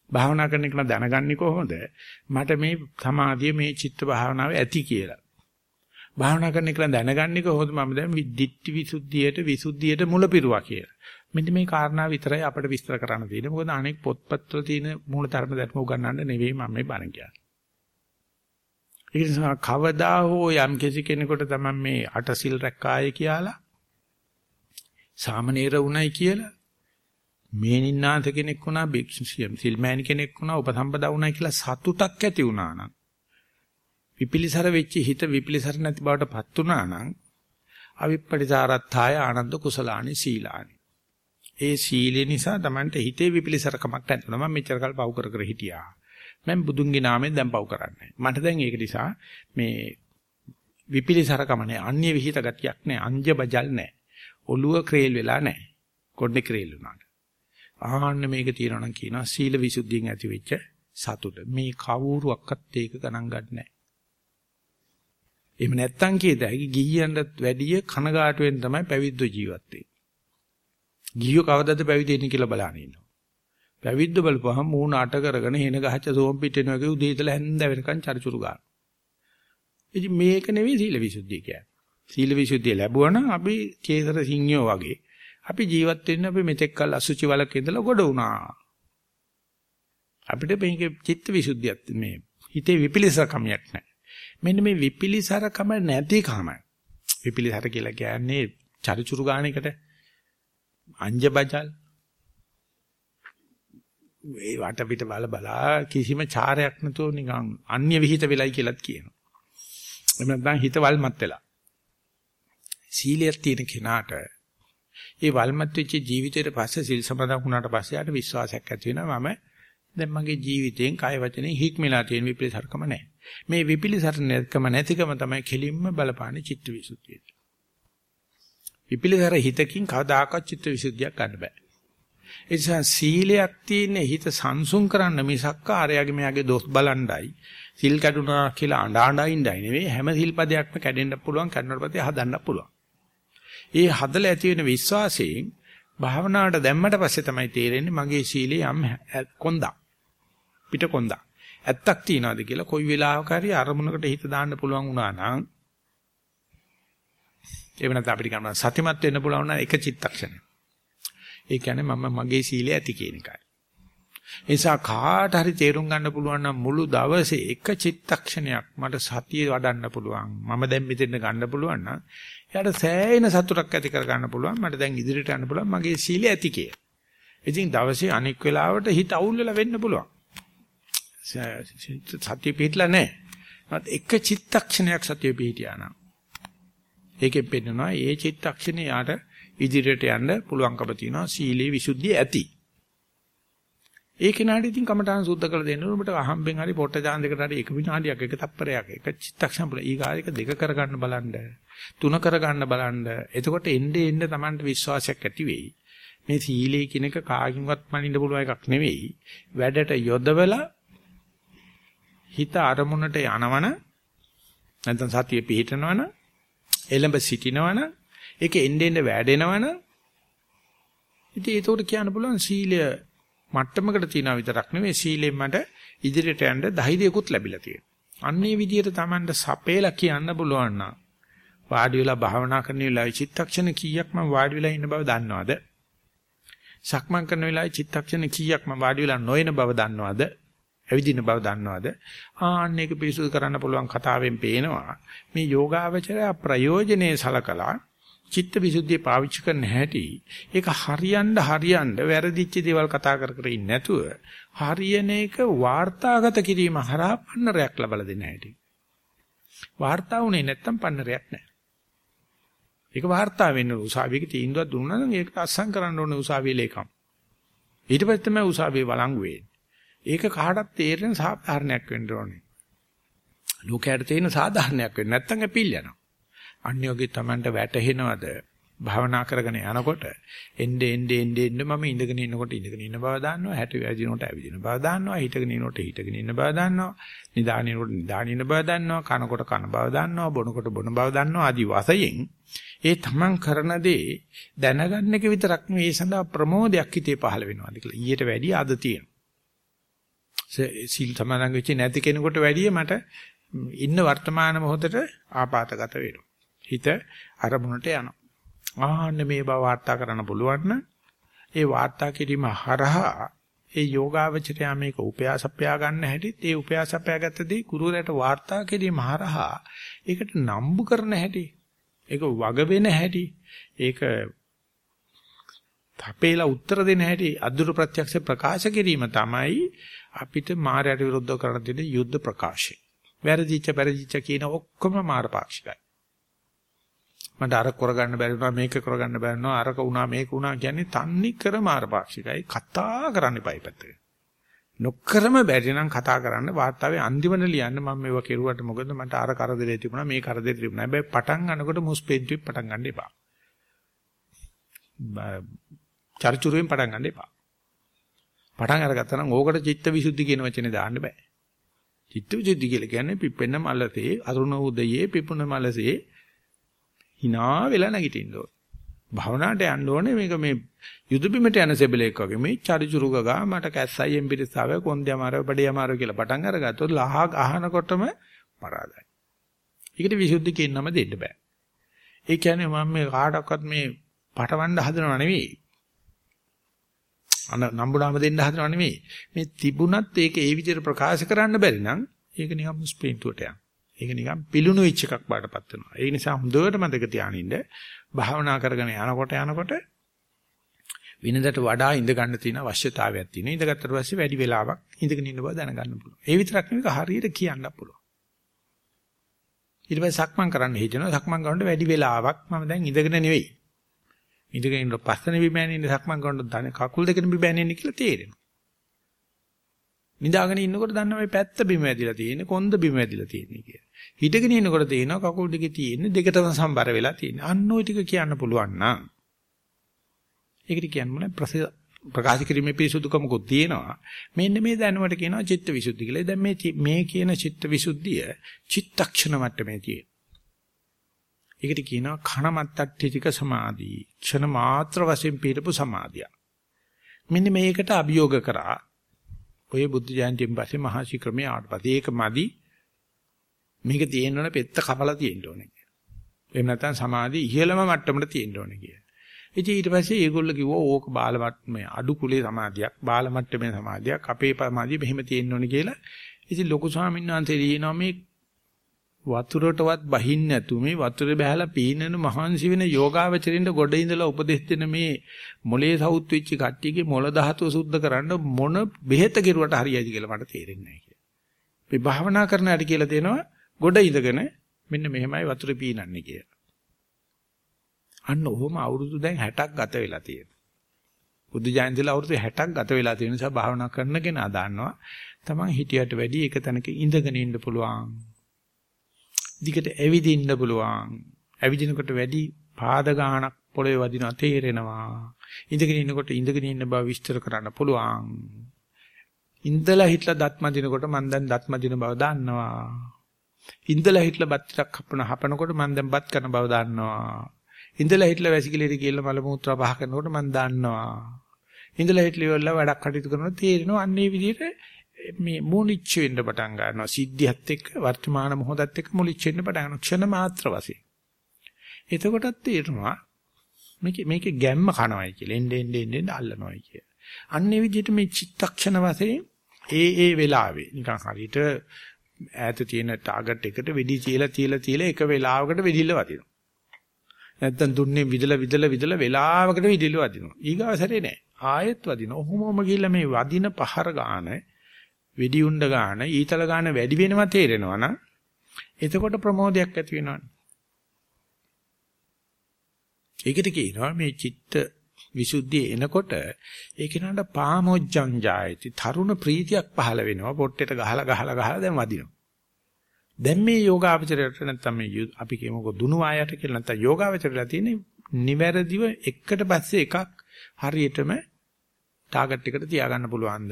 භාවනා කරන එක නම් දැනගන්නේ කොහොමද? මට මේ සමාධිය මේ චිත්ත භාවනාව ඇති කියලා. භාවනා කරන එක දැනගන්නේ කොහොමද මම දැන් විද්ධිත්‍ති විසුද්ධියට විසුද්ධියට මුල පිරුවා කියලා. මෙන්න මේ කාරණා විතරයි අපිට විස්තර කරන්න තියෙන්නේ. මොකද අනෙක් පොත්පත්වල තියෙන මූල ධර්ම දැක්ම උගන්වන්න නෙවෙයි මම මේ බණ කියන්නේ. ඒ නිසා කවදා හෝ යම් කෙනෙකුට තමයි මේ අටසිල් රැක්කාය කියලා සාමනීර වුණයි කියලා මේනින්නාත කෙනෙක් වුණා භික්ෂුසියම් සිල්මෑණි කෙනෙක් වුණා උපසම්පදා වුණා කියලා සතුටක් ඇති වුණා නම් විපිලිසර වෙච්ච හිත විපිලිසර නැති බවට පත් වුණා නම් අවිප්පටිසාරත්ථාය ආනන්ද කුසලානි සීලානි. ඒ සීලය නිසා Tamante හිතේ විපිලිසරකමක් නැතුණා. මම මෙච්චර කල් පව් කර කර හිටියා. මම බුදුන්ගේ නාමයෙන් දැන් පව් කරන්නේ. මට දැන් ඒක නිසා මේ විපිලිසරකම නැහැ. අන්‍ය විහිිත ගතියක් නැහැ. අංජ බජල් නැහැ. ඔළුව ක්‍රේල් වෙලා නැහැ. කොණ්ඩේ ක්‍රේල් වුණාට. ආන්න මේක තියෙනවා නම් කියනවා සීල විසුද්ධියෙන් ඇති වෙච්ච සතුට. මේ කවුරුවක්වත් ඒක ගණන් ගන්නෑ. එහෙම නැත්තම් කියදයි ගිහියන්ට වැඩිය කනගාටුවෙන් තමයි පැවිද්ද ජීවත් වෙන්නේ. ගිහියෝ කවදද පැවිදි වෙන්නේ කියලා බලන්න ඉන්නවා. පැවිද්ද බලපුවහම මූණ අට කරගෙන හේන ගහච්ච සෝම් පිටින වගේ උදේ ඉඳලා හැන්ද වෙනකන් චරිචුරු ගන්න. ඉතින් මේක නෙවෙයි සීල විසුද්ධිය කියන්නේ. සීල විසුද්ධිය ලැබුවා නම් අපි කේසර සිංහයෝ වගේ අපි ජීවත් වෙන්න අපි මෙතෙක් කල් අසුචි වලක ඉඳලා ගොඩ වුණා. අපිට මේක චිත්ත විසුද්ධියක් මේ හිතේ විපිලිසකමක් නැහැ. මෙන්න මේ විපිලිසරකම නැතිකම විපිලිසර කියලා කියන්නේ චරිචුරු ගාන එකට අංජ බජල් ඒ වට පිට බල බලා කිසිම චාරයක් නැතුව නිකන් අන්‍ය විහිිත වෙලයි කියලාත් කියනවා. එහෙම නැත්නම් හිත වල්මත් වෙලා. සීලයක් තියෙන කෙනාට ඒ වල්මත් වෙච්ච ජීවිතේට පස්සේ සිල් සමාදන් වුණාට පස්සේ ආට විශ්වාසයක් ඇති වෙනවා මම දැන් මගේ ජීවිතයෙන් කය වචනේ හික්මලා තියෙන විපිලිසරකම නැහැ. මේ විපිලිසරණකම නැතිකම තමයි කෙලින්ම බලපාන චිත්ත විසුද්ධියට. විපිලිසර හිතකින් කවදාකවත් චිත්ත විසුද්ධියක් ගන්න බෑ. ඒ නිසා සීලයක් තියෙන හිත සංසුන් කරන්න මිසක් ආරයාගේ මෙයාගේ දොස් බලණ්ඩයි සිල් කැඩුනා කියලා අඬ අඬ ඉඳයි නෙවෙයි හැම සිල්පදයක්ම කැඩෙන්න පුළුවන් කැඩනට පස්සේ හදන්න පුළුවන්. ඒ හදලා ඇති වෙන විශ්වාසයෙන් භාවනාවට දැම්මට පස්සේ තමයි තේරෙන්නේ මගේ සීලේ යම් කොන්දක් පිට කොන්දක් ඇත්තක් තියනවාද කියලා කොයි වෙලාවක හරි අරමුණකට හිත දාන්න පුළුවන් වුණා නම් ඒ වෙනත් අපිට ගන්න සතිමත් වෙන්න පුළුවන් නම් එක චිත්තක්ෂණය. ඒ කියන්නේ මම මගේ සීලය ඇති කියන එකයි. ඒ නිසා කාට හරි තේරුම් ගන්න පුළුවන් නම් මුළු දවසේ එක චිත්තක්ෂණයක් මට සතිය වඩන්න පුළුවන්. මම දැන් මෙතෙන් ගන්න පුළුවන් නම් එයාට සෑහෙන සතුටක් ඇති කර ගන්න පුළුවන්. මට දැන් ඉදිරියට යන්න පුළුවන් මගේ සීලය ඇති කියලා. ඉතින් දවසේ අනෙක් වෙලාවට හිත අවුල් වෙලා වෙන්න පුළුවන්. සතිය පිටලා නැහැ. එක චිත්තක්ෂණයක් සතිය පිටියා නම්. ඒකෙන් පෙන්නනවා ඒ චිත්තක්ෂණේ යාට ඉදිරියට යන්න පුළුවන්කම තියෙනවා සීලේ විසුද්ධිය ඇති. ඒක නාඩි ඉතින් කමඨාන් සුද්ධ කළ දෙන්න උඹට අහම්බෙන් හරි පොට්ට දාන දෙකට හරි එක විනාඩියක් එක තප්පරයක් එක චිත්තක්ෂණ බල ඊගාරික දෙක කරගන්න බලන්න තුන කරගන්න බලන්න. එතකොට එnde එnde Tamanට විශ්වාසයක් ඇති වෙයි. මේ සීලේ කියන එක කාගින්වත් මනින්න පුළුවන් එකක් නෙවෙයි. වැඩට යොදවලා හිත අරමුණට යනවන නැත්නම් සතිය පිහිටනවන එළඹ සිටිනවන ඒක එන්නේ එන්නේ වැඩෙනවන ඉතින් ඒකට කියන්න පුළුවන් සීලය මට්ටමකට තියනා විතරක් නෙවෙයි සීලෙන් මට ඉදිරියට යන්න ධෛර්යයකුත් ලැබිලා තියෙනවා. අන්නේ විදිහට Tamanට සපේලා කියන්න පුළුවන් නම් වාඩි වෙලා භාවනා කරන වෙලාවේ චිත්තක්ෂණ කීයක් මම වාඩි වෙලා ඉන්න බව දන්නවද? සක්මන් කරන වෙලාවේ චිත්තක්ෂණ කීයක් මම වාඩි වෙලා නොයන බව දන්නවද? ඇවිදින බව දන්නවද? ආන්න එක පිරිසුදු කරන්න පුළුවන් කතාවෙන් පේනවා. මේ යෝගාවචරය ප්‍රයෝජනේ සලකලා චිත්ත විසුද්ධිය පාවිච්චි කරන්න හැටි ඒක හරියන්න හරියන්න වැරදිච්ච දේවල් කතා කර කර ඉන්නේ නැතුව හරියන එක වාර්තාගත කිරීම හරහා පන්නරයක් ලබලා දෙන්න හැටි. වාර්තා වුණේ නැත්තම් පන්නරයක් නැහැ. ඒක වාර්තා වෙන්න උසාවියක තීන්දුවක් දුන්නා නම් ඒක අස්සම් කරන්න ඕනේ උසාවියේ ලේකම්. ඊට පස්සේ තමයි උසාවියේ වළංගු වෙන්නේ. ඒක කාටත් තේරෙන සාධාරණයක් වෙන්න ඕනේ. ලෝකයට තේරෙන සාධාරණයක් වෙන්න. නැත්තම් අපිල් යනවා. අන්‍යෝගේ Tamanට වැටහෙනවද? භාවනා කරගෙන යනකොට එnde ende ende ende මම ඉඳගෙන ඉන්නකොට ඉඳගෙන ඉන්න බව දන්නවා. හැට වැදිනකොට ඇවිදින බව දන්නවා. හිටගෙන ඉන්නකොට හිටගෙන ඉන්න බව දන්නවා. නිදානිනකොට නිදාන ඉන්න බව දන්නවා. කනකොට කන බව දන්නවා. බොනකොට බොන බව දන්නවා. ආදි වශයෙන් ඒ තමන් කරන දේ දැනගන්න එක විතරක් නෙවෙයි. ඒ සඳහා ප්‍රමෝදයක් හිතේ පහළ වෙනවාද කියලා. ඊට වැඩිය අද තියෙනවා. සීල් සමාදන් වෙච්ච නැති කෙනෙකුට වැඩිය මට ඉන්න වර්තමාන මොහොතට ආපాతගත වෙනවා. හිත අරමුණට යනවා. ආන්න මේ බව වාර්තා කරන්න පුළුවන් නම් ඒ වාර්තා කිරීම හරහා ඒ යෝගාවචරය මේක උපයාසප්පයා ගන්න හැටිත් ඒ උපයාසප්පයා ගත්තදී ගුරුවරයාට වාර්තා කිරීම හරහා ඒකට නම්බු කරන හැටි ඒක වග වෙන හැටි ඒක තපේලා උත්තර දෙන හැටි අදුරු ප්‍රත්‍යක්ෂ ප්‍රකාශ කිරීම තමයි අපිට මායයට විරුද්ධව කරන දෙන යුද්ධ ප්‍රකාශය. වැරදිච්ච පෙරදිච්ච කියන ඔක්කොම මාරපාක්ෂිකයි. මට අර කරගන්න බැරි වුණා මේක කරගන්න බැරි වුණා අරක වුණා මේක වුණා කියන්නේ තන්නේ කර මාරපාක්ෂිකයි කතා කරන්න එපා පැත්තට. නොකරම බැරි නම් කතා කරන්න වාර්තාවේ අන්තිමට ලියන්න මම මේව කෙරුවට මොකද මට අර කරදරේ තිබුණා මේ කරදරේ තිබුණා. හැබැයි පටන් ගන්නකොට මුස්පෙන්තුවෙන් පටන් ගන්න එපා. චරිචුරුවෙන් පටන් ගන්න එපා. පටන් අරගත්තා නම් ඕකට චිත්ත විසුද්ධි කියන වචනේ දාන්න බෑ. චිත්ත විසුද්ධි කියලා කියන්නේ පිපෙන්න මලසේ අරුණ උදයේ පිපුණ මලසේ hina වෙලා නැගිටින්න ඕන. භවනාට යන්න ඕනේ මේක මේ යුද බිමට යන සෙබලෙක් වගේ මේ චරිචුරු ගගා මට කැස්සයියෙන් පිටසාව කොන්දේ අමාරු බඩේ අමාරු කියලා පටන් අරගත්තොත් ලහ අහනකොටම පරාදයි. ඒකට විසුද්ධි කියන නම දෙන්න බෑ. ඒ කියන්නේ මම මේ කාටවත් මේ පටවන්න හදනව නෙවෙයි. අන නම්බුනාම දෙන්න හදනව නෙවෙයි. මේ තිබුණත් ඒක ඒ විදිහට ප්‍රකාශ කරන්න බැරි නම් ඒක නිකන් ස්පේන්තුවට යනවා. ඒක නිකන් පිලුණු වෙච්ච එකක් බාටපත් වෙනවා. ඒ නිසා හොඳට මතක තියානින්න භාවනා කරගෙන යනකොට යනකොට විනදට වඩා ඉඳ ගන්න තියෙන අවශ්‍යතාවයක් තියෙනවා. ඉඳගත්තට පස්සේ වැඩි වෙලාවක් ඉඳගෙන ඉන්න බව දැනගන්න පුළුවන්. ඒ විතරක් නෙවෙයි හරියට කියන්න පුළුවන්. ඊට පස්සේ සක්මන් කරන්න හිතෙනවා. සක්මන් කරනකොට වැඩි වෙලාවක් මම දැන් ඉඳගෙන නෙවෙයි. ඉඳගෙන ඉන්න පස්සන බිමෑනේ ඉන්න සක්මන් කරනකොට ධන කකුල් දෙකෙන් බිමෑනේ ඉන්න කියලා තේරෙනවා. නිදාගෙන ඉන්නකොට දන්නවා මේ පැත්ත බිම වැදිලා තියෙන්නේ කොන්ද බිම වැදිලා තියෙන්නේ කියලා. හිටගෙන ඉන්නකොට තේනවා කකුල් දෙකේ තියෙන්නේ දෙකටම සම්බර වෙලා තියෙන්නේ. අන්න ওই ටික කියන්න පුළුවන් නම් ඒකට කියන්නේ ප්‍රකාශ කිරීමේ පිරිසුදුකමකුත් තියෙනවා. මෙන්න මේ දැනුමට කියනවා චිත්ත විසුද්ධි කියලා. දැන් මේ මේ කියන චිත්ත විසුද්ධිය චිත්තක්ෂණ මට්ටමේ තියෙන. ඒකට කියනවා කණ මත්තට්ඨිතික සමාධි. ක්ෂණ මාත්‍ර වශයෙන් පිටපු සමාධිය. මෙන්න මේකට අභියෝග කරා ඔය බුද්ධ ජයන්තියෙන් පස්සේ මහා ශික්‍රමයේ ආවට පස්සේ ඒක මදි මේක තියෙන්න ඕනේ පෙත්ත කපලා තියෙන්න ඕනේ කියලා. එහෙම නැත්නම් සමාධි ඉහළම මට්ටමට තියෙන්න ඕනේ කියලා. ඉතින් ඊට පස්සේ ඒගොල්ලෝ කිව්වා ඕක බාල මට්ටමේ අඩු කුලේ සමාධියක් බාල මට්ටමේ සමාධියක් අපේ සමාධිය මෙහෙම තියෙන්න ඕනේ කියලා. ඉතින් ලොකු ස්වාමීන් වහන්සේ කියනවා මේ වතුරටවත් බහින්න නැතු මේ වතුරේ බහැලා පීනන මහන්සි වෙන යෝගාවචරින්ද ගොඩ ඉඳලා උපදෙස් දෙන මේ මොලේ සවුත් වෙච්ච කට්ටියගේ මොළ ධාතුව සුද්ධ කරන්න මොන බෙහෙත කෙරුවට හරියයිද කියලා මට තේරෙන්නේ නැහැ කියලා. මේ භාවනා කරන හැටි කියලා දෙනවා ගොඩ ඉඳගෙන මෙන්න මෙහෙමයි වතුරේ පීනන්නේ කියලා. අන්න ඔහොම අවුරුදු දැන් 60ක් ගත වෙලා තියෙනවා. බුද්ධ ජයන්තිලා අවුරුදු 60ක් ගත වෙලා තියෙන නිසා භාවනා කරන කෙනා දන්නවා තමන් හිටියට වැඩි එක තැනක ඉඳගෙන ඉන්න පුළුවන්. දිගට ඇවිදින්න පුළුවන්. ඇවිදිනකොට වැඩි පාද ගාණක් පොළවේ වදිනවා තේරෙනවා. ඉඳගෙන ඉන්නකොට ඉඳගෙන ඉන්න බව විස්තර කරන්න පුළුවන්. ඉඳලා හිටලා දත් මදිනකොට මම දැන් දත් මදින බව දන්නවා. ඉඳලා හිටලා බත් ටිකක් හපන හපනකොට මම දැන් බත් කරන බව දන්නවා. ඉඳලා හිටලා වැසිකිළියට කියලා මල මුත්‍රා පහ කරනකොට මම දන්නවා. ඉඳලා හිටලා ඉවරලා වැඩක් කටයුතු කරනකොට තේරෙනවා අන්නේ විදිහට මේ මුලිච්ච වෙන්න පටන් ගන්නවා. සිද්ධියත් එක්ක වර්තමාන මොහොතත් එක්ක මුලිච්ච වෙන්න පටන් ගන්නවා. ක්ෂණ මාත්‍ර වශයෙන්. එතකොටත් තේරෙනවා මේක මේකේ ගැම්ම කනවයි කියලා. එන්න එන්න එන්න අල්ලනවයි කියලා. අන්නේ විදිහට මේ චිත්තක්ෂණ වශයෙන් ඒ ඒ වෙලාවේ නිකන් හරියට ඈත තියෙන ටාගට් එකට වෙඩි තියලා තියලා තියලා එක වෙලාවකට වෙඩිල්ල වදිනවා නැත්තම් දුන්නේ විදලා විදලා විදලා වෙලාවකට විදිල්ල වදිනවා ඊගාව සැරේ නෑ. ආයෙත් වදිනවා. ඔහොමම ගිහිල්ලා මේ වදින පහර ගාන වෙඩි උණ්ඩ ගන්න ඊතල ගන්න වැඩි වෙනවා තේරෙනවා නම් එතකොට ප්‍රමෝදයක් ඇති වෙනවනේ. ඒකට කියනවා මේ චිත්ත විසුද්ධිය එනකොට ඒ කෙනාට පාමොජ්ජං ජායති. තරුණ ප්‍රීතියක් පහළ වෙනවා. පොට්ටෙට ගහලා ගහලා ගහලා දැන් වදිනවා. දැන් මේ යෝගාවචරයට නැත්තම් මේ අපි කියමුකෝ දුනු ආයත කියලා නැත්තම් යෝගාවචරයලා තියෙන්නේ නිවැරදිව එකට පස්සේ එකක් හරියටම ටාගට් එකට තියාගන්න පුළුවන්ද?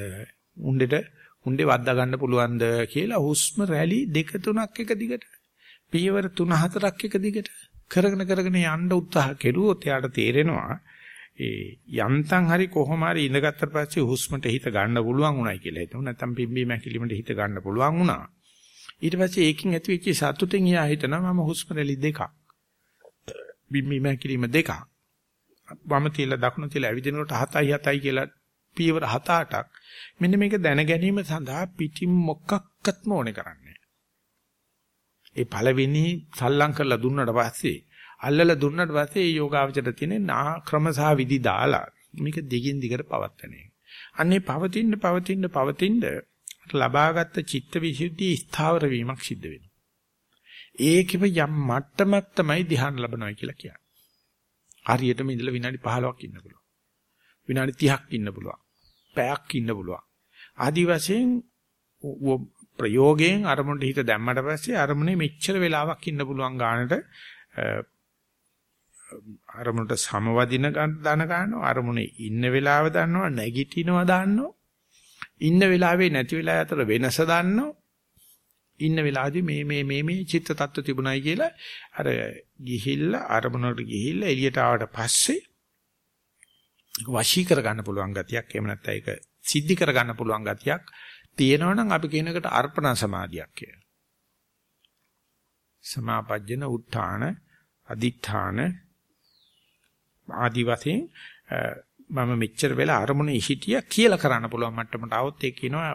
උණ්ඩෙට උණ්ඩේ වද්දා ගන්න පුළුවන්ද කියලා හුස්ම රැලි දෙක තුනක් එක දිගට පියවර තුන හතරක් එක දිගට කරගෙන කරගෙන යන්න උත්සාහ කෙරුවොත් එයාට තේරෙනවා ඒ යන්තම් හරි කොහොම හරි ඉඳගත්තට පස්සේ හුස්මට හිත ගන්න පුළුවන් උනායි කියලා හිතමු. නැත්නම් පිම්බීම හැකිලිමට හිත ගන්න පුළුවන් වුණා. ඊට පස්සේ ඒකින් ඇතිවෙච්ච සතුටෙන් එයා හිතනවා මම හුස්ම රැලි දෙකක්. පිම්බීම හැකිලිම දෙකක්. වම තියලා දකුණු තියලා ඇවිදිනකොට 7යි 7යි කියලා පියවර 7-8ක්. මෙන්න මේක දැන ගැනීම සඳහා පිටින් මොකක්වත්ම ඕනේ කරන්නේ. ඒ පළවෙනි සල්ලම් කරලා දුන්නට පස්සේ අල්ලලා දුන්නට පස්සේ මේ යෝගාවචර තියෙන ක්‍රම සහ විදි දාලා මේක දිගින් දිගට පවත්වන එක. අන්නේ පවතින්න පවතින්න පවතින්න ලබාගත් චිත්ත විසුද්ධිය ස්ථාවර වීමක් සිද්ධ වෙනවා. ඒකෙම යම් මට්ටමක් තමයි ධ්‍යාන ලැබනවා කියලා කියන්නේ. හරියටම ඉඳලා විනාඩි 15ක් ඉන්න පුළුවන්. විනාඩි 30ක් ඉන්න පුළුවන්. පැයක් ඉන්න පුළුවන්. ආදි වශයෙන් ප්‍රයෝගයෙන් අරමුණට හිත දැම්මට පස්සේ අරමුණේ මෙච්චර වෙලාවක් ඉන්න පුළුවන් ගානට අරමුණට සමවදින දන ගන්නවා අරමුණේ ඉන්න වෙලාව දන්නවා නැගිටිනවා දන්නවා ඉන්න වෙලාවේ නැති වෙලාව අතර වෙනස දන්නවා ඉන්න වෙලාවදී මේ මේ මේ මේ චිත්ත tattwa තිබුණයි කියලා අර ගිහිල්ලා අරමුණට ගිහිල්ලා එළියට ආවට පස්සේ වශී කරගන්න පුළුවන් ගතියක් එහෙම නැත්නම් ඒක සිද්ධි කරගන්න පුළුවන් ගතියක් තියෙනවනම් අපි කියන එකට අර්පණ සමාධියක් කියලා. සමාපජ්ජන උත්ථාන අදිඨාන ආදි වශයෙන් මම මෙච්චර වෙලා අරමුණේ හිටියා කියලා කරන්න පුළුවන් මට්ටමට આવොත් ඒ කියනවා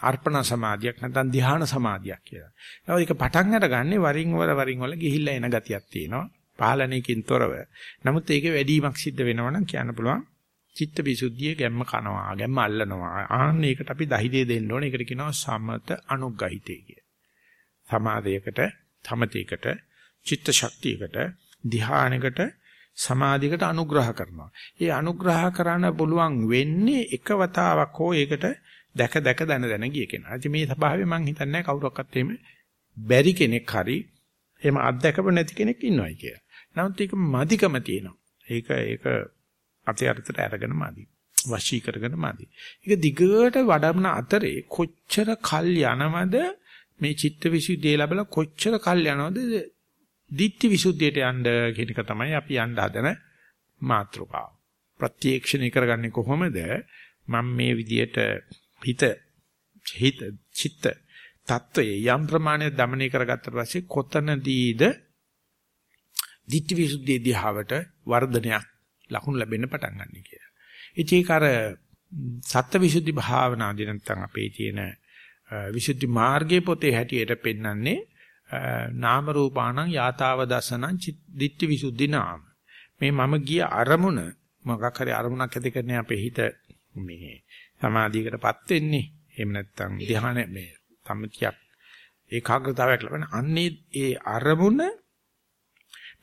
අර්පණ සමාධියක් නැත්නම් ධ්‍යාන සමාධියක් කියලා. ඒක පටන් අරගන්නේ වරින් වර වරින් වල ගිහිල්ලා එන ගතියක් තියෙනවා. පාලනයකින් තොරව. නමුත් ඒකේ වැඩිමක් සිද්ධ වෙනවා නම් කියන්න පුළුවන් චිත්ත විසුද්ධිය ගැම්ම කනවා, ගැම්ම අල්ලනවා. ආන්න ඒකට අපි දහිදේ දෙන්න ඕනේ. ඒකට කියනවා සමත අනුග්‍රහිතය කිය. සමාධයකට, සමතේකට, චිත්ත ශක්තියකට, ධ්‍යානයකට සමාධියකට අනුග්‍රහ කරනවා. ඒ අනුග්‍රහ කරන්න පුළුවන් වෙන්නේ එක වතාවක් හෝ ඒකට දැක දැක දන දන ගිය කෙනා. ඉතින් මේ ස්වභාවය මම හිතන්නේ කවුරක්වත් එහෙම බැරි කෙනෙක් හරි එහෙම අත්දැකප නැති කෙනෙක් ඉන්නවයි කියලා. නමුත් ඒක මදිකම තියෙනවා. ඒක ඒක අපේ අර්ථයට අරගෙන මදි. වශී කරගෙන මදි. ඒක දිගට වඩමන අතරේ කොච්චර කල් යනවද මේ චිත්ත විසුද්ධිය ලැබලා කොච්චර කල් යනවද ditthi විසුද්ධියට යන්න කියන එක තමයි අපි යන්න හදන මාතෘකාව. ප්‍රත්‍යක්ෂණය කරගන්නේ කොහොමද? මම මේ විදියට හිත හිත චිත්ත තත්වයේ යම් ප්‍රමාණයක් দমনය කරගත්තට පස්සේ කොතනදීද ditthi visuddhiය දිහාවට වර්ධනයක් ලකුණු ලැබෙන්න පටන් ගන්න කියලා. ඉතින් ඒක අර සත්ත්වවිසුද්ධි භාවනාදී නැත්නම් අපේ තියෙන විසුද්ධි මාර්ගයේ පොතේ හැටියට පෙන්වන්නේ නාම රූපාණං යථාව දසනං ditthi visuddhi නාම. මේ මම ගිය අරමුණ මොකක් හරි අරමුණක් ඇති කරන්නේ අපේ හිත මේ සමාධියකටපත් වෙන්නේ. එහෙම නැත්නම් ධ්‍යාන මේ සම්මතියක් ඒකාග්‍රතාවයක් ලබන අන්නේ ඒ අරමුණ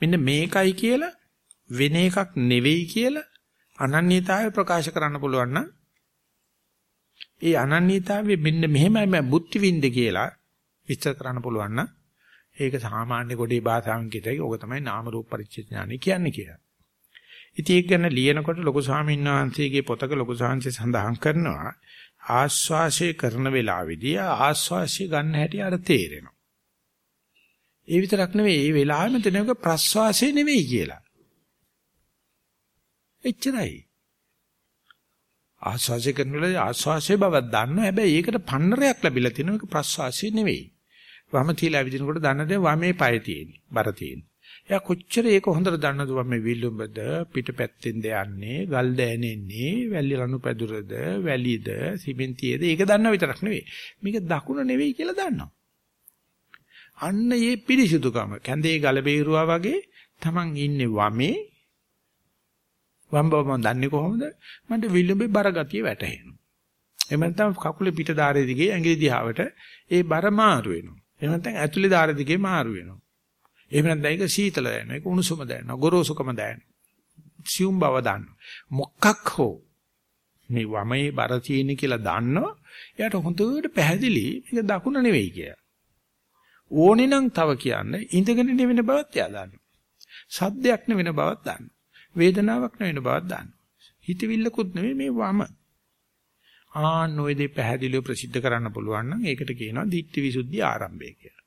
මෙන්න මේකයි කියලා වෙන එකක් නෙවෙයි කියලා අනන්‍යතාවය ප්‍රකාශ කරන්න පුළුවන් නම් ඒ අනන්‍යතාවය මෙන්න මෙහෙමයි මම බුද්ධි විඳ කියලා විස්තර කරන්න පුළුවන් නම් ඒක සාමාන්‍ය කොටේ භාෂාවෙන් කියතයි ඕක තමයි නාම රූප පරිච්ඡේද ඥානය කියන්නේ කියලා. ඉතින් ඒක ගැන ලියනකොට ලොකු ස්වාමීන් වහන්සේගේ පොතක ලොකු සාංශය සඳහන් කරනවා ආස්වාසය කරන වෙලාවේදී ආස්වාසය ගන්න හැටි අර තේරෙනවා. ඒ විතරක් නෙවෙයි මේ වෙලාවෙම තැනක ප්‍රස්වාසය නෙවෙයි කියලා. එච්චරයි. ආස්වාසය කරනකොට ආස්වාසයේ බව දන්නවා හැබැයි ඒකට පන්නරයක් ලැබිලා තියෙනවා ඒක ප්‍රස්වාසය නෙවෙයි. වම තියලා ඇවිදිනකොට දන්නද වමේ පය තියෙන්නේ බර තියෙන්නේ. එයා කොච්චර ඒක හොඳට දන්නද වමේ විලුඹද පිටපැත්තෙන්ද යන්නේ ගල් දෑනෙන්නේ වැලි ලනු පැදුරද වැලිද සිමෙන්තියද ඒක දන්නව විතරක් නෙවෙයි. මේක දකුණ නෙවෙයි කියලා දන්නවා. අන්න මේ පිරිසුදුකම කැඳේ ගල බේරුවා වගේ Taman ඉන්නේ වමේ වම් බව මම දන්නේ කොහොමද? මන්ට විලුඹේ බර ගතිය වැටහෙනවා. එහෙම නැත්නම් කකුලේ පිට ධාරයේ දිගේ ඇඟිලි දිහාවට ඒ බර මාරු වෙනවා. එහෙම නැත්නම් ඇතුලේ දාර දිගේ මාරු වෙනවා. එහෙම නැත්නම් ඒක සීතල දැනෙනවා. ඒක උණුසුම දැනෙනවා. ගොරෝසුකම දැනෙනවා. සියුම් බව දාන්න. මොකක් හෝ මේ වමේ බර තියෙන කියලා දන්නෝ එයාට හොඳට පැහැදිලි මේක දකුණ නෙවෙයි කියලා. ඕනේ නම් තව කියන්නේ ඉඳගෙන නෙවෙන බවත් එයා දන්නවා. සද්දයක් නෙවෙන බවත් දන්නවා. වේදනාවක් නෙවෙන බවත් දන්නවා. හිතවිල්ලකුත් නෙවෙයි මේ වම. ආන් ඔය දෙය පැහැදිලිව ප්‍රසිද්ධ කරන්න පුළුවන් නම් ඒකට කියනවා ditthi visuddhi ආරම්භය කියලා.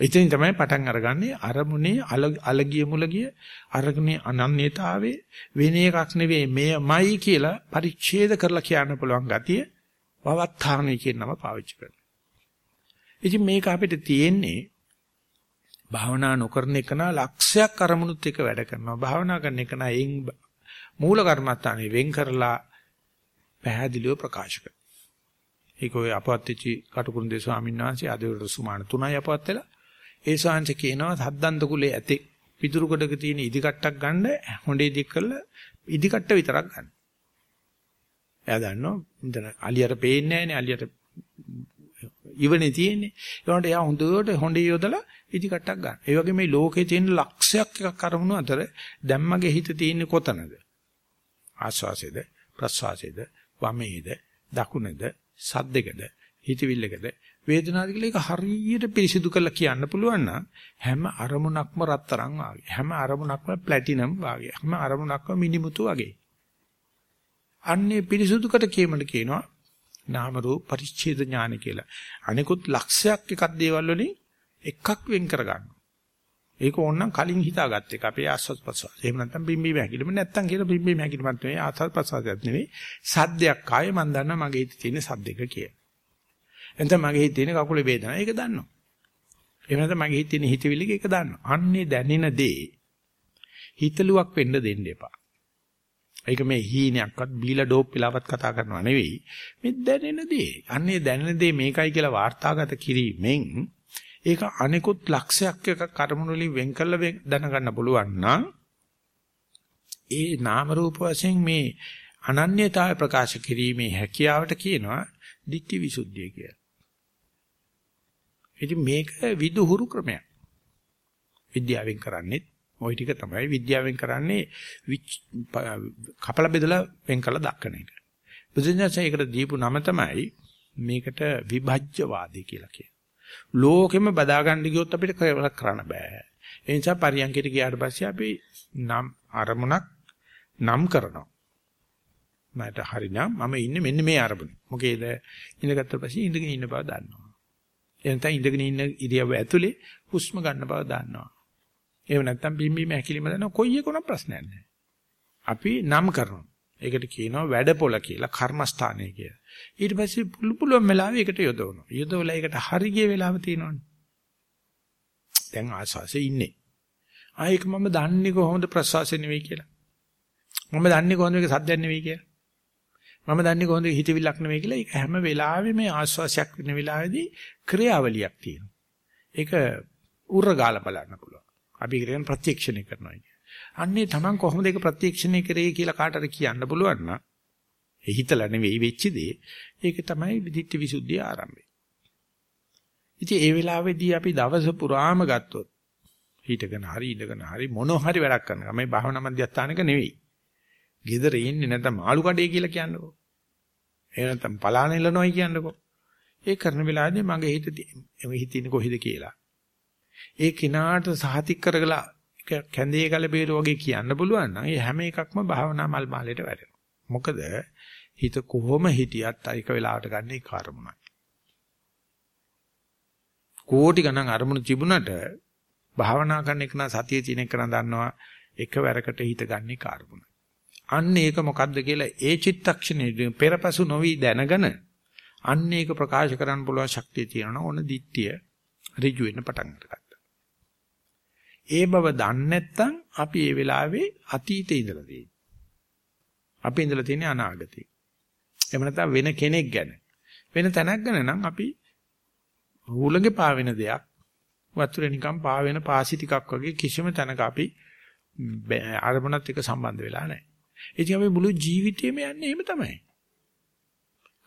එතෙන් තමයි පටන් අරගන්නේ අරමුණේ අලගිය මුලගිය අරගුණේ අනන්‍යතාවේ වෙන එකක් නෙවෙයි මෙයමයි කියලා පරිච්ඡේද කරලා කියන්න පුළුවන් ගතිය වවත්තානේ කියන නම පාවිච්චි කරනවා. ඉතින් මේක අපිට තියෙන්නේ භාවනා නොකරන එක නා ලක්ෂයක් අරමුණුත් එක වැඩ කරනවා. භාවනා කරන එක නා එයින් මූල කර්මත්තානේ වෙන් කරලා පැහැදිලිව ප්‍රකාශ කරනවා. ඒක ඔය අපවත් වෙච්ච කටුකුරුන්දේ ස්වාමීන් වහන්සේ අද සුමාන 3යි අපවත් වෙලා ඒ ශාංශ කියනවා සද්දන්ත කුලේ ඇතේ පිටුරු කොටක තියෙන ඉදි කට්ටක් ගන්න හොඬේ දික් කරලා ඉදි කට්ට විතරක් ගන්න. එයා දන්නවා මෙතන අලියට පේන්නේ නැහැනේ අලියට ඉවනේ තියෙන්නේ. ඒකට එයා හොඳට හොඬේ යොදලා ඉදි කට්ටක් ගන්න. ඒ වගේ මේ ලෝකේ තියෙන ලක්ෂයක් එකක් අරමුණු අතර දැම්මගේ හිත තියෙන්නේ කොතනද? ආස්වාසේද ප්‍රස්වාසේද වමේද දකුණේද සද්දකද හිතවිල්ලකද වේදනාවද කියලා ඒක හරියට පිරිසිදු කරලා කියන්න පුළුවන් නම් හැම අරමුණක්ම රත්තරන් වාගේ හැම අරමුණක්ම ප්ලැටිනම් වාගේ හැම අරමුණක්ම මිනිමුතු වගේ අන්නේ පිරිසුදුකට කියමඩ කියනවා නාම රූප පරිච්ඡේද ඥාන කියලා අනිකුත් ලක්ෂයක් එකක් දේවල් වලින් එකක් වෙන් කරගන්න ඒක ඕනනම් කලින් හිතාගත්ත එක අපේ ආස්වාද ප්‍රසවාස. එහෙම නැත්නම් බිම්බීම හැකිලිම නැත්නම් කියලා බිම්බීම හැකිලිමත් නෙවෙයි ආස්වාද ප්‍රසවාසයක් නෙවෙයි. සද්දයක් ආයේ මම දන්නවා මගේ හිතේ තියෙන සද්දක කියලා. එතන මගේ හිතේ තියෙන කකුලේ වේදනාව ඒක දන්නවා. එහෙම නැත්නම් මගේ හිතේ තියෙන හිතවිලි ඒක දන්නවා. අන්නේ දැනෙන දේ හිතලුවක් වෙන්න දෙන්න එපා. ඒක මේ හීනයක්වත් බීලා ඩෝප් වෙලාවත් කතා කරනවා නෙවෙයි. මේ දැනෙන දේ. අන්නේ දැනෙන දේ මේකයි කියලා වාර්තාගත කිරීමෙන් ඒක අනිකුත් ලක්ෂයක් එක කර්මණු වලින් වෙන් කළ දැනගන්න පුළුවන් නම් ඒ නාම රූප වශයෙන් මේ අනන්‍යතාවය ප්‍රකාශ කිරීමේ හැකියාවට කියනවා ditthi visuddhiය කියලා. ඉතින් මේක විදුහුරු ක්‍රමයක්. විද්‍යාවෙන් කරන්නේ ওই ටික තමයි විද්‍යාවෙන් කරන්නේ කපල බෙදලා වෙන් කළා දක්වන එක. බුදුන්සේ ඒකට දීපු නම තමයි මේකට විභජ්‍යවාදී කියලා කියන්නේ. ලෝකෙම බදා ගන්න ගියොත් අපිට කරන්න බෑ. ඒ නිසා පරියන්කයට ගියාට පස්සේ අපි නම් අරමුණක් නම් කරනවා. මට හරිනම් මම ඉන්නේ මෙන්න මේ අරමුණේ. මොකේද? ඉඳගත්ත පස්සේ ඉඳගෙන ඉන්න බව දන්නවා. එනතන ඉඳගෙන ඉන්න ඉරියව්ව ඇතුලේ හුස්ම ගන්න බව දන්නවා. එහෙම නැත්නම් බිම්බීම හැකිලිම දන්නවා කොයි එකකම ප්‍රශ්නයක් නැහැ. අපි නම් කරනවා. ඒකට කියනවා වැඩපොළ කියලා කර්මස්ථානය කියලා. ඊට පස්සේ පුළු පුළුවන් වෙලාවෙ ඒකට යොදවනවා. යොදවලා ඒකට හරි ගිය වෙලාව තියෙනවනේ. දැන් ආස්වාසේ ඉන්නේ. ආයෙක මම දන්නේ කොහොමද ප්‍රසවාසය නෙවෙයි කියලා. මම දන්නේ කොහොමද මේක සද්දයක් නෙවෙයි කියලා. මම දන්නේ කොහොමද හිතවිල්ලක් නෙවෙයි කියලා. ඒක හැම වෙලාවෙම මේ ආස්වාසයක් වෙන වෙලාවේදී ක්‍රියාවලියක් තියෙනවා. ඒක උරගාල බලන්න පුළුවන්. අපි කියන ප්‍රත්‍යක්ෂණය කරනවා කියන්නේ. අන්නේ Taman කොහොමද ඒක ප්‍රත්‍යක්ෂණය කරේ කියලා කාටද කියන්න පුළුවන් නම් ඒ හිතලා නෙවෙයි වෙච්ච දේ ඒක තමයි විදිත්‍ය විසුද්ධිය ආරම්භය. ඉතින් ඒ වෙලාවේදී අපි දවස පුරාම ගත්තොත් හිටගෙන හරි ඉඳගෙන හරි මොන හරි වැඩක් කරනවා. මේ භාවනා මධ්‍යස්ථානක නෙවෙයි. ගෙදර ඉන්නේ නැත්නම් මාළු කඩේ කියලා කියන්නකෝ. එහෙම නැත්නම් පලාන එලනොයි කියන්නකෝ. ඒ කරන වෙලාවේදී මගේ හිත හිතින්නේ කොහෙද කියලා. ඒ කිනාට සහතික කරගලා කැඳේ කල බේර වගේ කියන්න පුළුවන් නම් ඒ හැම එකක්ම භාවනා මල් මාලයට වැටෙනවා. මොකද හිත කොහොම හිටියත් අයික වෙලාවට ගන්න ඒ කර්මණයි. කෝටි ගණන් අරමුණු තිබුණට භාවනා කරන එක නම් සතිය තියෙන එක නම් දන්නවා එකවරකට හිත ගන්නේ කර්මණයි. අන්න ඒක මොකද්ද කියලා ඒ චිත්තක්ෂණේ පෙරපසු නොවි දැනගෙන අන්න ඒක ප්‍රකාශ කරන්න පුළුවන් ශක්තිය තියෙනවා ඕන දිට්ඨිය ඍජු වෙන්න පටන් ගන්නවා. ඒ බව දන්නේ නැත්නම් අපි ඒ වෙලාවේ අතීතේ ඉඳලා තියෙන්නේ. අපි ඉඳලා තියෙන්නේ අනාගතේ. එහෙම නැත්නම් වෙන කෙනෙක් ගැන. වෙන තැනක් ගැන නම් අපි හුලඟේ පාවෙන දෙයක් වතුරේ නිකන් පාවෙන පාසි ටිකක් වගේ කිසිම තැනක අපි අරමුණත් එක්ක සම්බන්ධ වෙලා නැහැ. ඉතින් අපි මුළු ජීවිතේම යන්නේ එහෙම තමයි.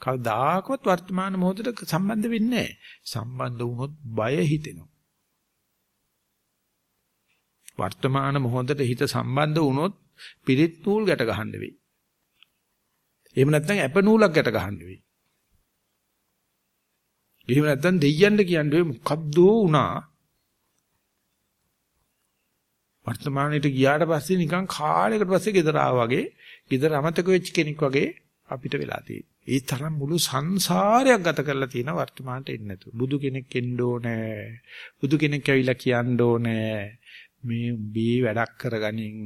කවදාකවත් වර්තමාන මොහොතට සම්බන්ධ වෙන්නේ නැහැ. සම්බන්ධ වුණොත් බය හිතෙනවා. වර්තමාන මොහොතට හිත සම්බන්ධ වුණොත් පිරිත් නූල් ගැට ගහන්න වෙයි. එහෙම නැත්නම් ඇප නූලක් ගැට ගහන්න වෙයි. එහෙම නැත්නම් දෙයියන්ට කියන්නේ මොකද්ද වුණා වර්තමානයේට ගියාට පස්සේ නිකන් කාලයකට පස්සේ ගෙදර ආවා වගේ ගෙදර අමතක වෙච්ච කෙනෙක් වගේ අපිට වෙලා තියෙන්නේ. ඒ තරම් මුළු සංසාරයක් ගත කරලා තියෙන වර්තමානට එන්නේ නැතු. බුදු කෙනෙක් එන්න ඕනේ. බුදු කෙනෙක් ඇවිල්ලා කියන්න ඕනේ. මේ බී වැඩක් කරගනින්.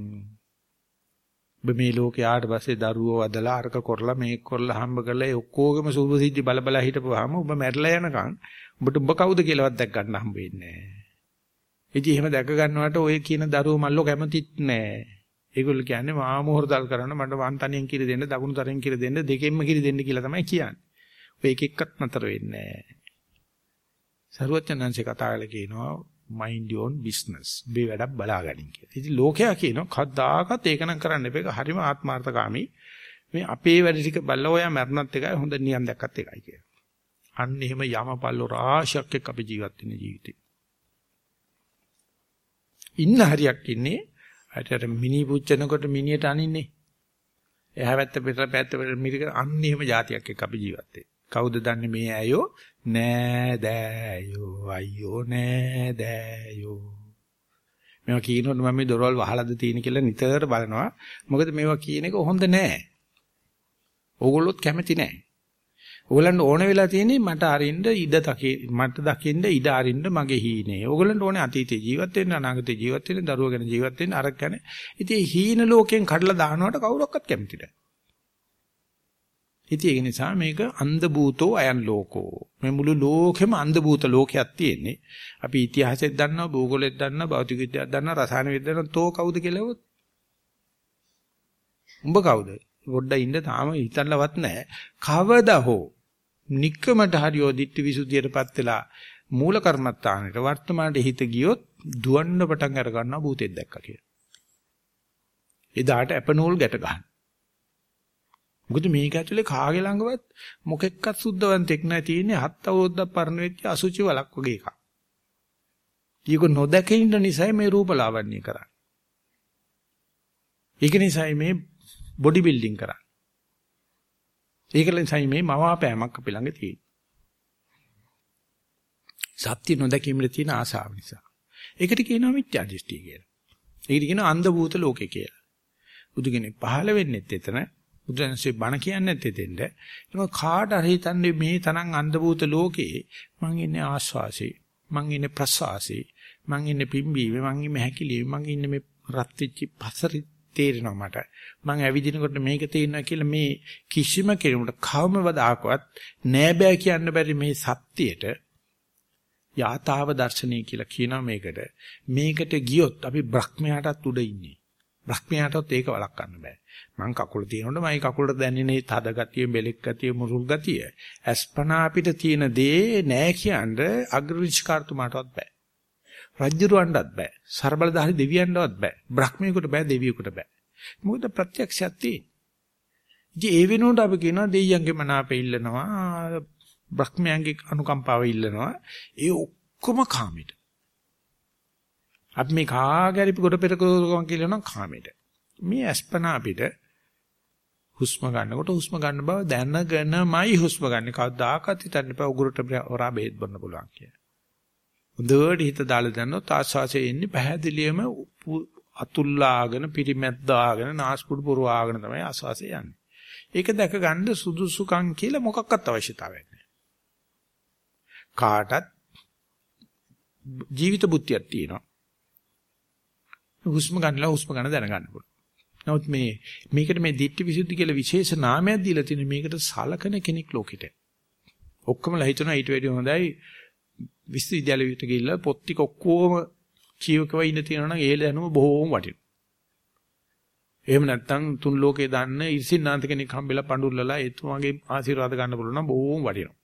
ඔබ මේ ලෝකේ ආවට පස්සේ දරුවෝ වදලා අරක කරලා මේක කරලා හම්බ කරලා ඒ ඔක්කොගේම සුභ සිද්ධි බල බල හිටපුවාම ඔබ මැරලා යනකම් ඔබට ඔබ කවුද කියලාවත් දැක් ගන්න හම්බ වෙන්නේ නැහැ. ඉතින් එහෙම දැක ගන්නවට ඔය කියන දරුවෝ මල්ලෝ කැමතිත් නැහැ. ඒගොල්ලෝ කියන්නේ මා මොහොරදල් කරන්න මට වම් තනියෙන් කිරි දෙන්න දකුණු තරෙන් කිරි දෙන්න දෙකෙන්ම කිරි දෙන්න කියලා තමයි කියන්නේ. ඔය එක එක්කත් නතර වෙන්නේ නැහැ. සරුවචනංශේ කතා කරලා කියනවා mind your own business. මේ වැඩක් බලාගනින් කියලා. ඉතින් ලෝකයා කියනවා කද්දාකත් ඒක නම් කරන්න එපා. ඒක හරිම ආත්මార్థකාමී. මේ අපේ වැඩ ටික බලලා ඔයා මරණත් එකයි හොඳ නියම් දැක්කත් එකයි කියලා. අන්න එහෙම යමපල්ලෝ රාශියක් එක්ක අපි ජීවත් වෙන ජීවිතේ. ඉන්න හරියක් ඉන්නේ අර මිනි පුච්චනකොට මිනියට අනින්නේ. එහා පැත්ත පිට පැත්ත මිරික අන්න එහෙම જાතියක් එක්ක අපි ජීවත් වෙන්නේ. කවුද දන්නේ මේ ඇයෝ? නෑ දෑයෝ අයියෝ නෑ දෑයෝ මේවා කියනකොට මම මේ දොරවල් වහලාද තියෙන කියලා නිතර බලනවා. මොකද මේවා කියන එක හොඳ නෑ. ඕගොල්ලොත් කැමති නෑ. ඕගොල්ලන්ට ඕන වෙලා තියෙන්නේ මට අරින්න ඉඩ දකි මට දකින්න ඉඩ අරින්න මගේ හීනේ. ඕගොල්ලන්ට ඕනේ අතීතේ ජීවත් වෙන්න අනාගතේ ජීවත් වෙන්න දරුවෝ ගැන ජීවත් වෙන්න අර ගැන. ඉතින් හීන ලෝකෙන් කඩලා දානවට කවුරක්වත් කැමති නෑ. ඉතින් ඒක නිසා මේක අන්ධ භූතෝ අයන් ලෝකෝ. මේ මුළු ලෝකෙම අන්ධ භූත ලෝකයක් තියෙන්නේ. අපි ඉතිහාසෙත් දන්නවා, භූගෝලෙත් දන්නවා, භෞතික විද්‍යාවත් දන්නවා, රසායන විද්‍යාවත් දන්නවා. තෝ කවුද කියලා හොත්? උඹ කවුද? පොඩ්ඩ ඉන්න තාම හිතන්නවත් නැහැ. කවදා හෝ নিকකමට හරියෝ දිට්ඨි විසුද්ධියටපත් වෙලා මූල කර්මත්තානෙට වර්තමානයේ හිත ගියොත් දුවන්න පටන් අර ගන්නවා භූතෙක් දැක්කා කියලා. එදාට අපනෝල් ගැට ගන්න. මොකද මේක ඇතුලේ කාගේ ළඟවත් මොකෙක්වත් සුද්ධවන්තෙක් නැහැ තියෙන්නේ හත් අවුරුද්දක් පරණ වෙච්ච අසුචි වලක් වගේ එකක්. ඊක නොදකින්න නිසා මේ රූපලාවන්‍ය කරන්නේ. ඒක නිසා මේ බොඩි බිල්ඩින් කරන්නේ. ඒක නිසා මේ මවාපෑමක් අපි ළඟ තියෙන්නේ. සත්‍ය නොදැකීමේ තියෙන ආසාව නිසා. ඒකට කියනවා මිත්‍යා දෘෂ්ටි කියලා. ඒකට කියනවා අන්ධ භූත ලෝකේ කියලා. බුදු කෙනෙක් පහළ වෙන්නෙත් එතන බුදුන්සේ බණ කියන්නේ නැත්තේ දෙන්න. ඒක කාට හරි හිතන්නේ මේ තරම් අන්ධබූත ලෝකේ මං ඉන්නේ ආස්වාසේ. මං ඉන්නේ ප්‍රසවාසේ. මං ඉන්නේ පිම්බීමේ. මං ඉන්නේ හැකිලිමේ. මං ඉන්නේ මේ රත් වෙච්ච පසරි තේරෙනවා මට. මං ඇවිදිනකොට මේක තේරෙනවා කියලා මේ කිසිම කෙනෙකුට කවමවදාකවත් නෑ බෑ කියන්න බැරි මේ සත්‍යයට යථාව දර්ශනය කියලා කියනවා මේකට. මේකට ගියොත් අපි බ්‍රහ්මයාටත් උඩ ඉන්නේ. බ්‍රහ්මයාටත් ඒක වළක්වන්න බෑ. මං කකුල තියෙනකොට මයි කකුලට දැනෙන තද ගතිය, බෙලෙක් ගතිය, මුරුල් ගතිය. අස්පනා අපිට තියෙන දේ නෑ කියන්න අග්‍රවිචකාරතුමාටවත් බෑ. රජ්ජුරවන්නත් බෑ. ਸਰබලධාරි දෙවියන්ටවත් බෑ. බ්‍රහ්මයෙකුට බෑ, දෙවියෙකුට බෑ. මොකද ප්‍රත්‍යක්ෂයක් තියෙන්නේ. ඉතින් ඒ වෙනුවට අපි කියනවා දෙයියන්ගේ මනාපෙ ඉල්ලනවා, බ්‍රහ්මයන්ගේ අනුකම්පාව ඉල්ලනවා. ඒ ඔක්කොම කාමෙට. අපි මේ කාගෑරි කොට පෙරකෝකම් කියලා නම් කාමෙට. මේ අස්පනා අපිට හුස්ම ගන්නකොට හුස්ම ගන්න බව දැනගෙනමයි හුස්ම ගන්න. කවදාකවත් හිතන්න එපා උගුරට හොරා බෙහෙත් බොන්න පුළුවන් කියලා. හොඳට හිත දාලා දැන්නොත් ආස්වාසේ එන්නේ පැහැදිලියම අතුල්ලාගෙන පිරිමැද්දාගෙන නාස්පුඩු පුරවාගෙන තමයි ආස්වාසේ යන්නේ. ඒක දැක ගන්න සුදුසුකම් කියලා මොකක්වත් අවශ්‍යතාවයක් නැහැ. කාටත් ජීවිත බුද්ධියක් තියෙනවා. හුස්ම ගන්නලා හුස්ම ගන්න දැනගන්න පුළුවන්. නමුත් මේ මේකට මේ ditthi visuddhi කියලා විශේෂ නාමයක් දීලා තියෙන මේකට සලකන කෙනෙක් ලෝකෙට. ඔක්කොමලා හිතනවා ඊට වැඩිය හොඳයි විශ්වවිද්‍යාලෙට ගිහිල්ලා පොත් ටික ඔක්කොම කියවකව ඉන්න තියෙනවා නම් ඒ දැනුම බොහෝම වටිනවා. එහෙම නැත්නම් තුන් ලෝකේ දන්න ඉර්සින්නාන්ත කෙනෙක් හම්බෙලා පඳුල්ලලා එතුමාගේ ආශිර්වාද ගන්න පුළුවන් නම් බොහෝම වටිනවා.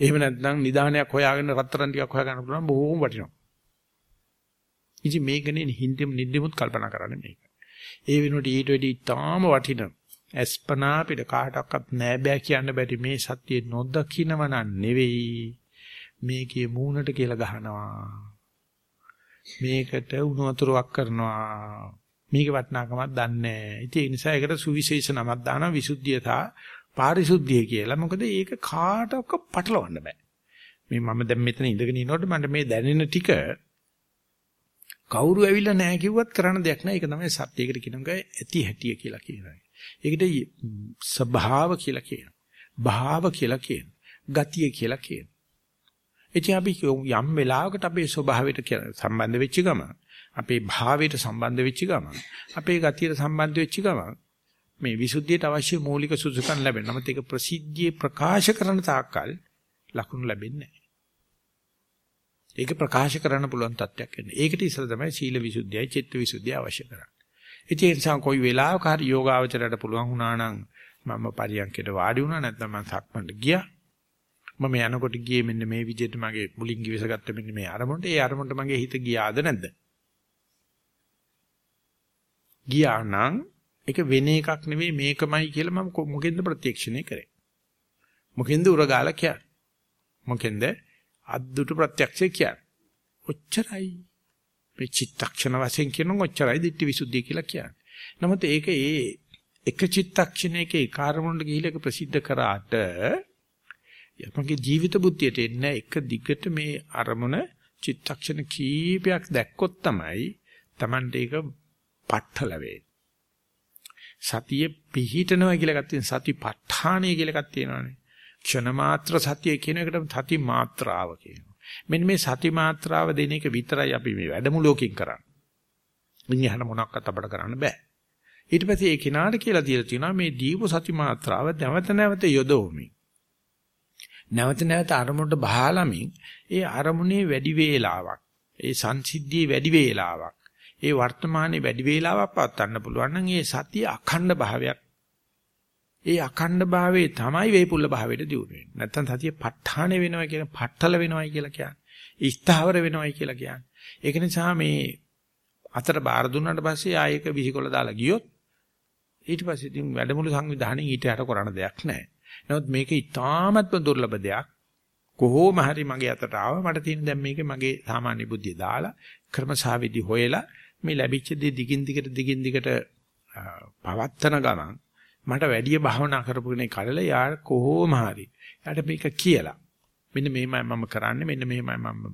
එහෙම නැත්නම් නිදානයක් හොයාගෙන රත්තරන් ටිකක් හොයාගන්න පුළුවන් බොහෝම වටිනවා. ඉතින් මේකනේ හින්දෙම නිද්දෙමුත් කල්පනා කරන්නේ මේක. ඒ වෙනුවට ඊට වැඩි තාම වටින අස්පනා පිට කාටවත් නෑ බෑ කියන්න බැරි මේ සත්‍ය නොදකින්නව නෙවෙයි මේකේ මූණට කියලා ගහනවා මේකට උණු වතුරක් කරනවා මේක වටිනාකමක් දන්නේ නැහැ. ඉතින් ඒ නිසා ඒකට සුවිශේෂ නමක් දානවා විසුද්ධිය සහ පාරිශුද්ධිය කියලා. මොකද ඒක කාටවත් පටලවන්න බෑ. මේ මම දැන් මෙතන ඉඳගෙන ඉනකොට මට මේ දැනෙන ටික කවුරු ඇවිල්ලා නැහැ කිව්වත් කරන්න දෙයක් නැහැ. ඒක තමයි සත්‍යයකට කියනවා ඇති හැටිය කියලා කියනවා. ඒකට ස්වභාව කියලා කියනවා. භාව කියලා කියනවා. ගතිය කියලා කියනවා. එචි අපි යම් වෙලාවකට අපේ ස්වභාවයට සම්බන්ධ වෙච්ච ගම අපේ භාවයට සම්බන්ධ වෙච්ච ගම අපේ ගතියට සම්බන්ධ වෙච්ච ගම මේ විසුද්ධියට අවශ්‍ය මූලික සුසුකම් ලැබෙන. නමුත් ඒක ප්‍රසිද්ධියේ ප්‍රකාශ කරන තාක්කල් ලකුණු ලැබෙන්නේ නැහැ. ඒක ප්‍රකාශ කරන්න පුළුවන් තත්ත්වයක් එන්නේ. ඒකට ඉස්සර තමයි සීල විසුද්ධියයි චිත්ත විසුද්ධිය අවශ්‍ය කරන්නේ. ඒ නිසා කොයි වෙලාවක හරි යෝගාවචරයට පුළුවන් වුණා නම් මම පරියන්කයට වාඩි වුණා නැත්නම් මම සක්මන්ට ගියා. මම යනකොට ගියේ මෙන්න මේ විදිහට මගේ මුලින් givisගත්ත මෙන්න මේ අරමුණට. ඒ අරමුණට මගේ හිත ගියාද නැද්ද? ගියා නම් ඒක වෙන එකක් නෙවෙයි මේකමයි කියලා මම මොකෙන්ද ප්‍රත්‍යක්ෂණය කරේ. මොකෙන්ද උරගාලා කියන්නේ? මොකෙන්ද අද්දුට ප්‍රත්‍යක්ෂය කියන්නේ? ඔච්චරයි. මේ චිත්තක්ෂණ වශයෙන් කියනොත් ඔච්චරයි දිට්ඨි විසුද්ධිය කියලා කියන්නේ. නමුත් ඒක ඒ එක චිත්තක්ෂණයක ඒ කාර්මුණට ගිහිල්ලා ඒක ප්‍රසිද්ධ කරාට යපගේ ජීවිත බුද්ධියට එන්නේ එක දිගට මේ අරමුණ චිත්තක්ෂණ කීපයක් දැක්කොත් තමයි Tamante ඒක පට්ඨල වෙන්නේ. සතිය පිහිටනවා කියලා එකක් තියෙන සතිපට්ඨානය කියලා එකක් තියෙනවානේ. ක්ෂණ මාත්‍ර සතිය කියන එකට සති මාත්‍රාව කියනවා. මෙන්න මේ සති මාත්‍රාව දෙන එක විතරයි අපි මේ වැඩමුළුවකින් කරන්නේ. විඤ්ඤාණ මොනක්වත් අපට කරන්න බෑ. ඊට පස්සේ ඒ කිනාට කියලා තියලා තියෙනවා මේ දීප සති මාත්‍රාව නැවත නැවත යොදවමින්. නැවත නැවත අරමුණට බහලමින් ඒ අරමුණේ වැඩි වේලාවක් ඒ සංසිද්ධියේ වැඩි වේලාවක් ඒ වර්තමානයේ වැඩි වේලාවක් පවත්වන්න පුළුවන් නම් ඒ සතිය අඛණ්ඩ භාවයක් ඒ අඛණ්ඩ භාවයේ තමයි වේපුල්ල භාවයට දියුණු වෙන්නේ. නැත්තම් සතිය ප ဋ ාණ වෙනවා කියන පට්ඨල වෙනවයි කියලා කියන්නේ. ස්ථාවර වෙනවයි කියලා කියන්නේ. ඒක නිසා මේ අතර බාර දුන්නාට පස්සේ ආයෙක විහිකොල දාලා ගියොත් ඊට පස්සේ ඉතින් වැඩමුළු සංවිධානයේ ඊට යට කරන්න දෙයක් නැහැ. නමුත් මේක ඉතාමත්ම දුර්ලභ දෙයක්. කොහොම හරි මගේ අතට ආවා. මට තියෙන දැන් මේකේ මගේ සාමාන්‍ය බුද්ධිය දාලා ක්‍රමසාවිදි හොයලා මේ ලැබිච්ච දේ දිගින් දිගට දිගින් දිගට පවත්තන ගමන් මට වැඩි භාවනා කරපු කෙනෙක් කලලා යා කොහොම හරි. යාට මේක කියලා. මෙන්න මෙහෙමයි මම කරන්නේ මෙන්න මෙහෙමයි මම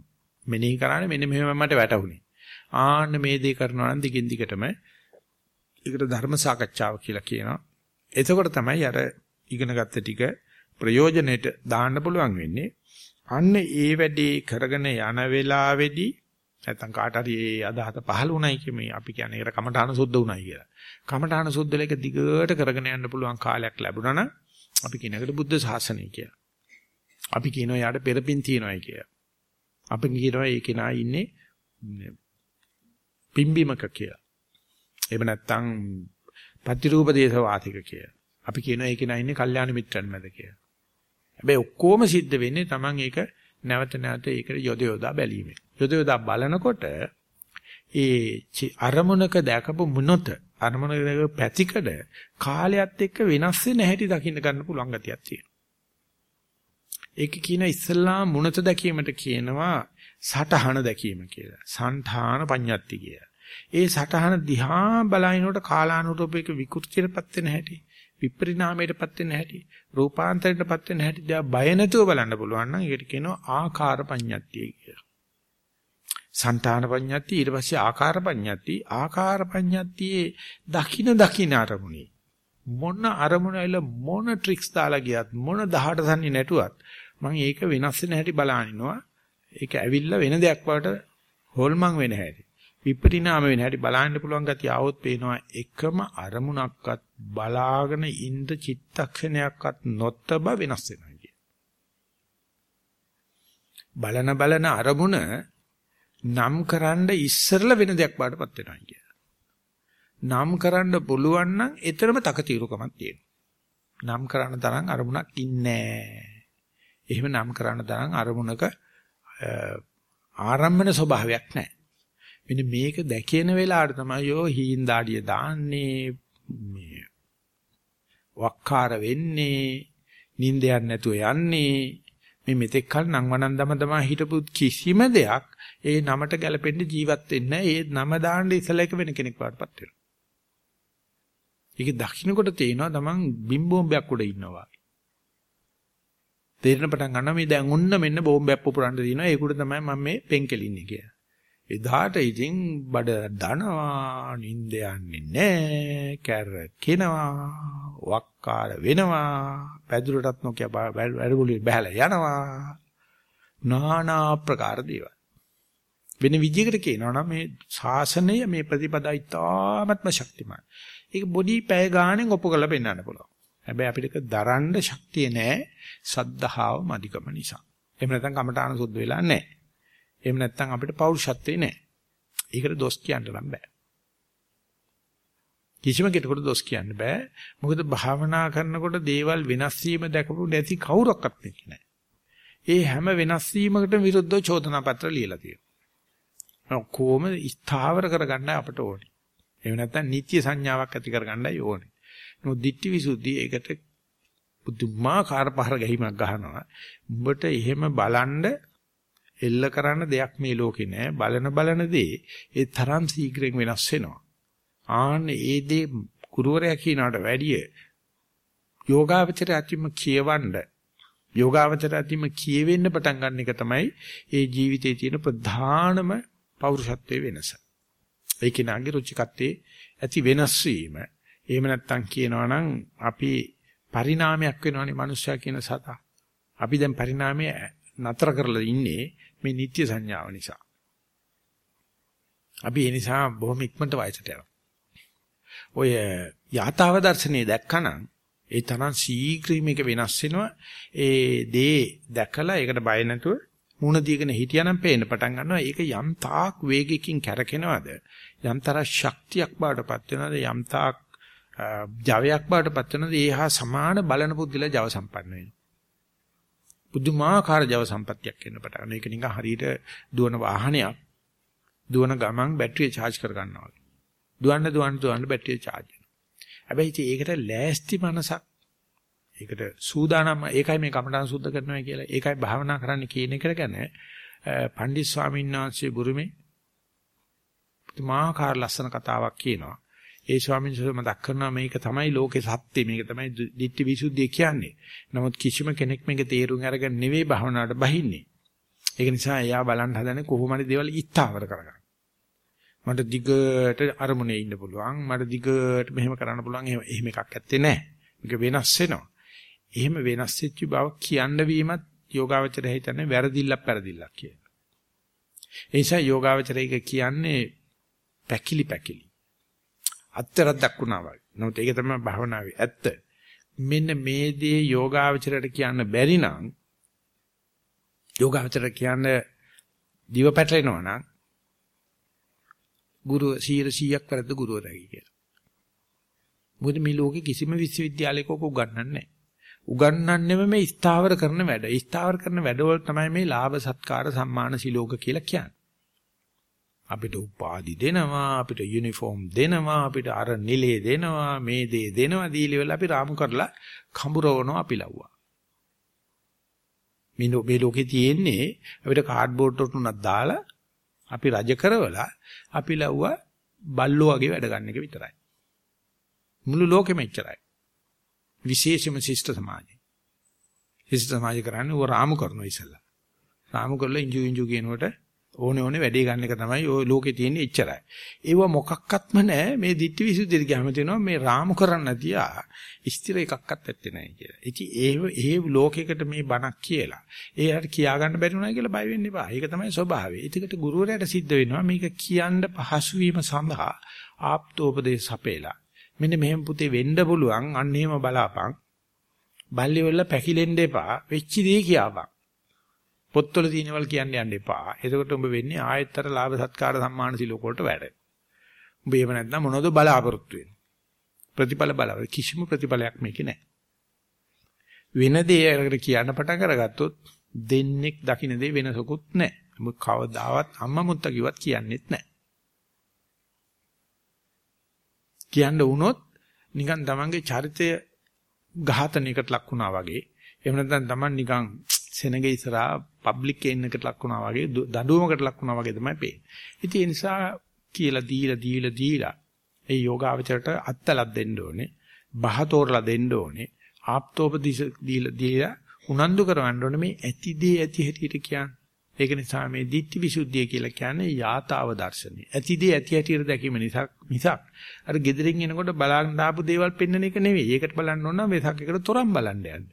මෙනෙහි කරන්නේ මෙන්න මෙහෙමයි මට වැටහුනේ ආන්න මේ දේ කරනවා නම් දිගින් දිගටම ඒකට ධර්ම සාකච්ඡාව කියලා කියනවා. එතකොට තමයි අර ඉගෙනගත්ත ටික ප්‍රයෝජනෙට දාන්න පුළුවන් වෙන්නේ. අන්න ඒ වැඩේ කරගෙන යන වෙලාවේදී නැත්තම් කාට හරි ඒ අදහස පහළ වුණයි කියේ අපි කියන්නේ ඒකට කමඨාන සුද්ධ වුණයි කියලා. කමඨාන සුද්ධල එක දිගට කරගෙන යන්න පුළුවන් කාලයක් ලැබුණා නම් අපි කියන එකට බුද්ධ ශාසනය කියලා. අපි කියනවා යාට පෙරපින් තියනවායි කියලා. අපි කියනවා ඒ කෙනා ඉන්නේ පිම්බිමක කියලා. එහෙම නැත්තම් පතිරූප දේශ වාතික කියලා. අපි කියනවා ඒ කෙනා ඉන්නේ කල්යාණ මිත්‍රන් මැද කියලා. හැබැයි ඔක්කොම සිද්ධ වෙන්නේ Taman ඒක නැවත නැවත ඒකට යොද යොදා බැලීමෙන්. යොද යොදා බලනකොට ඒ අරමුණක දැකපු මොනොත අරමුණක පැතිකඩ කාලයත් එක්ක වෙනස් වෙන හැටි දකින්න ගන්න පුළුවන් ගතියක් තියෙනවා. ඒක කියන ඉස්ලාම් මුණත දැකීමට කියනවා සටහන දැකීම කියලා. සංඨාන පඤ්ඤත්ති කියලා. ඒ සටහන දිහා බලනකොට කාලානුරූපයක විකෘතියටපත් වෙන හැටි. විපරිණාමයටපත් වෙන හැටි, රූපාන්තරයටපත් වෙන හැටි දිහා බය නැතුව බලන්න පුළුවන් නම් ඒකට කියනවා ආකාර පඤ්ඤාත්තිය කියලා. సంతාන පඤ්ඤාත්තිය ඊට පස්සේ ආකාර පඤ්ඤාත්තිය, ආකාර පඤ්ඤාත්තියේ දකින දකින අරමුණේ. මොන අරමුණ ඇවිල්ලා මොන ට්‍රික්ස් දාලා ගියත් මොන 18 තන්නේ නැටුවත් මම ඒක වෙනස් වෙන හැටි බලනිනවා. ඒක ඇවිල්ලා වෙන දෙයක් වලට හොල්මන් වෙන හැටි. විපරිණාම වෙන හැටි බලන්න පුළුවන් ගතිය આવොත් පේනවා එකම අරමුණක්වත් බලාගෙන ඉඳ චිත්තක්ෂණයක්වත් නොතබ වෙනස් වෙනවා කිය. බලන බලන අරමුණ නම් කරන්න ඉස්සරලා වෙන දෙයක් බාටපත් වෙනවා කිය. නම් කරන්න පුළුවන් නම් එතරම් තකතිරුකමක් තියෙනවා. නම් කරන්න තරම් අරමුණක් ඉන්නේ එහෙම නම් කරන්න තරම් අරමුණක ආරම්භන ස්වභාවයක් නැහැ. මෙන්න මේක දැකේන වෙලාවට තමයි යෝ හීන් දාඩිය දාන්නේ මේ වක්කාර වෙන්නේ නිින්දයක් නැතුව යන්නේ මේ මෙතෙක් කල නම් වනන් දම දමා හිටපු කිසිම දෙයක් ඒ නමට ගැලපෙන්න ජීවත් වෙන්නේ ඒ නම දාන්න ඉස්සලා එක වෙන කෙනෙක් වඩපත් වෙනවා. ඒක දකින්නකොට තේනවා තමන් බිම්බෝම්බයක් උඩ ඉන්නවා. තේරෙන පටන් ගන්නවා මේ දැන් උන්න මෙන්න බෝම්බයක් පුපුරන්න දිනවා ඒකට තමයි මම මේ පෙන්කෙලින්නේ කියලා. එදාට ඉතින් බඩ දනවා නිින්ද යන්නේ නැහැ කැරකිනවා වක්කාර වෙනවා පැදුරටත් නොකිය වැඩගුලිය බහැලා යනවා. নানা ප්‍රකාර දේවල්. වෙන විදිහකට කියනවා නම් මේ ශාසනය මේ ප්‍රතිපදා ඉතාමත්ම ශක්තිමත්. ඒක බොඩි පැය ගාණෙන් ඔප්පු කරලා පෙන්වන්න පුළුවන්. හැබැයි අපිට දරන්න ශක්තිය නැහැ සද්ධාව මදිකම නිසා. එහෙම නැත්නම් කමඨාන සුද්ධ වෙලා නැහැ එහෙම නැත්නම් අපිට පෞරුෂත්වේ නැහැ. ඒකට දොස් කියන්න නම් බෑ. කිසිම කෙනෙකුට දොස් කියන්න බෑ. මොකද භාවනා කරනකොට දේවල් වෙනස් වීම දැකපු නැති කවුරක්වත් නැහැ. ඒ හැම වෙනස් වීමකටම විරුද්ධව චෝදනා පත්‍ර ලියලා තියෙනවා. කොහොම ස්ථාවර කරගන්න අපට ඕනේ. එහෙම නැත්නම් නිත්‍ය සංඥාවක් ඇති කරගන්නයි ඕනේ. නමුත් ditthi visuddhi ඒකට පුදුමාකාර පහර ගැහිමක් ගහනවා. උඹට එහෙම බලන්ඩ එල්ල කරන්න දෙයක් මේ ලෝකේ නෑ. බලන බලන දේ ඒ තරම් ශීඝ්‍රයෙන් වෙනස් වෙනවා. ආන්න ඒ දේ ගුරුවරයා කියනකට වැඩිය යෝගාවචරය අතිම කියවන්න යෝගාවචරය අතිම කියවෙන්න පටන් ගන්න එක තමයි ඒ ජීවිතයේ තියෙන ප්‍රධානම පෞරුෂත්වයේ වෙනස. ඒ කෙනාගේ රුචිකත්වයේ ඇති වෙනස් වීම. එහෙම නැත්නම් කියනවා නම් අපි පරිණාමයක් වෙනවනේ මනුෂ්‍යයා කියන සතා. අපි දැන් පරිණාමය නතර කරලා ඉන්නේ මේ නිත්‍ය සංඥාව නිසා. අපි ඒ නිසා බොහොම ඉක්මනට වයසට යනවා. ඔය යථාව දර්ශනේ දැක්කනම් ඒ තරම් ශීඝ්‍රයෙන් මේක වෙනස් වෙනවා. ඒ දේ දැකලා ඒකට බය නැතුව මුණ දීගෙන හිටියනම් පේන්න පටන් ගන්නවා. ඒක යම් තාක් වේගයකින් කැරකෙනවද? යම් තරම් ශක්තියක් බාටපත් වෙනවද? යම් තාක් ජවයක් බාටපත් වෙනවද? ඒහා සමාන බලන පුද්ගලයා ජව සම්පන්න වෙනවා. පුදුමාකාර ජව සම්පත්තියක් එන්න පටන් ගන්නවා. ඒක නිකන් හරියට දුවන වාහනයක් දුවන ගමන් බැටරිය charge කර ගන්නවා. දුවන්න දුවන්න දුවන්න බැටරිය charge වෙනවා. හැබැයි ඉතින් ඒකට ලෑස්ති මනසක් ඒකට සූදානම් ඒකයි මේ කමඨාන් සුද්ධ කරනවා කියලා. ඒකයි භාවනා කරන්න කියන එකට ගැන පණ්ඩිත් ස්වාමීන් වහන්සේ බුරුමේ පුදුමාකාර ලස්සන කතාවක් කියනවා. ඒ ස්වාමීන් වහන්සේ මතක් කරනවා මේක තමයි ලෝකේ සත්‍ය මේක තමයි ditthi visuddhiය කියන්නේ. නමුත් කිසිම කෙනෙක් මේක තේරුම් අරගෙන නෙවෙයි භවනාවට බහින්නේ. ඒක නිසා එයා බලන්න හදන්නේ කොහොම හරි දේවල් ඉස්තාවර කරගන්න. මට දිගට අරමුණේ ඉන්න පුළුවන්. මට දිගට මෙහෙම කරන්න පුළුවන්. එහෙම එහෙම එකක් ඇත්තේ නැහැ. මේක වෙනස් වෙනවා. එහෙම වෙනස් වෙච්ච බව කියන්න වීමත් යෝගාවචරය හිතන්නේ වැරදිල්ලක් පෙරදිල්ලක් කියලා. ඒ නිසා යෝගාවචරයක කියන්නේ පැකිලි පැකිලි. අත්තරක් දක්ුණා වගේ. නමුත් ඒක තමයි භවනාවේ ඇත්ත. මෙන්න මේ දේ යෝගාවචරයට කියන්න බැරි නම් යෝගාවචරයට කියන්න දිව පැටලෙනවා නම් ගුරු 100ක් වැරද්ද ගුරුවරයාගේ කියලා. මොකද මේ ලෝකේ කිසිම විශ්වවිද්‍යාලයක උගන්වන්නේ නැහැ. උගන්වන්නෙම මේ ස්ථාවර කරන වැඩ. ස්ථාවර කරන වැඩවල තමයි මේ ලාභ සත්කාර සම්මාන සිලෝක කියලා කියන්නේ. අපිට උපාදි දෙනවා අපිට යුනිෆෝම් දෙනවා අපිට අර නිලේ දෙනවා මේ දේ දෙනවා දීලි වල අපි රාමු කරලා කඹරවනවා අපි ලව්වා. මේ මේ ලෝකේ තියෙන්නේ අපිට කාඩ්බෝඩ් තුනක් දාලා අපි රජ කරවලා අපි ලව්වා බල්ලෝ වගේ වැඩ ගන්න එක විතරයි. මුළු ලෝකෙම එච්චරයි. විශේෂම ශිෂ්ට සමාජය. ශිෂ්ට සමාජය කරන්නේ ਉਹ රාමු කරනවා ඉස්සලා රාමු කරලා ඉංජු ඉංජු කියනකොට ඕනේ ඕනේ වැඩේ ගන්න එක තමයි ඔය ලෝකේ තියෙන්නේ එච්චරයි. ඒව මොකක්වත්ම නැහැ මේ ditthi visuddhi කියහම තියෙනවා මේ රාමු කරන්න තියා ස්ථිර එකක්වත් ඇත්තේ නැහැ කියලා. ඉතින් ඒ ඒ ලෝකයකට මේ බණක් කියලා. ඒකට කියා ගන්න බැරි වුණා කියලා බය වෙන්න එපා. ඒක තමයි ස්වභාවය. ඒකට ගුරුවරයාට සිද්ධ වෙනවා මේක කියන්න පහසු වීම සඳහා ආප්තෝපදේශ අපේලා. මෙන්න මෙහෙම පුතේ වෙන්න පුළුවන් අන්න එහෙම බලාපන්. බල්ලි වල පැකිලෙන්න එපා. වෙච්ච දේ කියාපන්. පොත්වල තියෙනවල් කියන්න යන්න එපා. එතකොට උඹ වෙන්නේ ආයතර ලාභ සත්කාර සම්මාන සිලෝක වලට වැඩ. උඹ එහෙම නැත්නම් මොනවද බලාපොරොත්තු වෙන්නේ? ප්‍රතිඵල බලාව කිසිම ප්‍රතිඵලයක් මේකේ නැහැ. වෙන දේ අරකට කියන්න පටන් අරගත්තොත් දෙන්නෙක් දකින්න දේ වෙනසකුත් නැහැ. මොකද කවදාවත් අම්මා මුත්තා කිව්වත් කියන්නෙත් නැහැ. කියන්න වුණොත් නිකන් තමන්ගේ චරිතය ඝාතනයකට ලක් වුණා වගේ. එහෙම නැත්නම් Taman නිකන් සෙනගේ ඉස්සරහා පබ්ලික් එකකට ලක් වුණා වගේ දඬුවමකට ලක් වුණා වගේ තමයි පේන්නේ. ඉතින් ඒ නිසා කියලා දීලා දීලා දීලා ඒ යෝගාවචරයට අත්තලක් දෙන්න ඕනේ. බහතෝරලා දෙන්න ඕනේ. ආප්තෝපදීස දීලා දීලා උනන්දු කරවන්න ඕනේ මේ ඇතිදී ඇති හැටියට කියන්නේ. ඒක නිසා මේ ditthi visuddhiය කියලා කියන්නේ යථාව දර්ශනය. ඇතිදී ඇති හැටියට දැකීම නිසා මිසක් අර gedirin එනකොට බලන් දාපු දේවල් පෙන්වන එක නෙවෙයි. ඒකට බලන්න ඕන නම් වෙසක් එකට තොරන් බලන්න යන්න.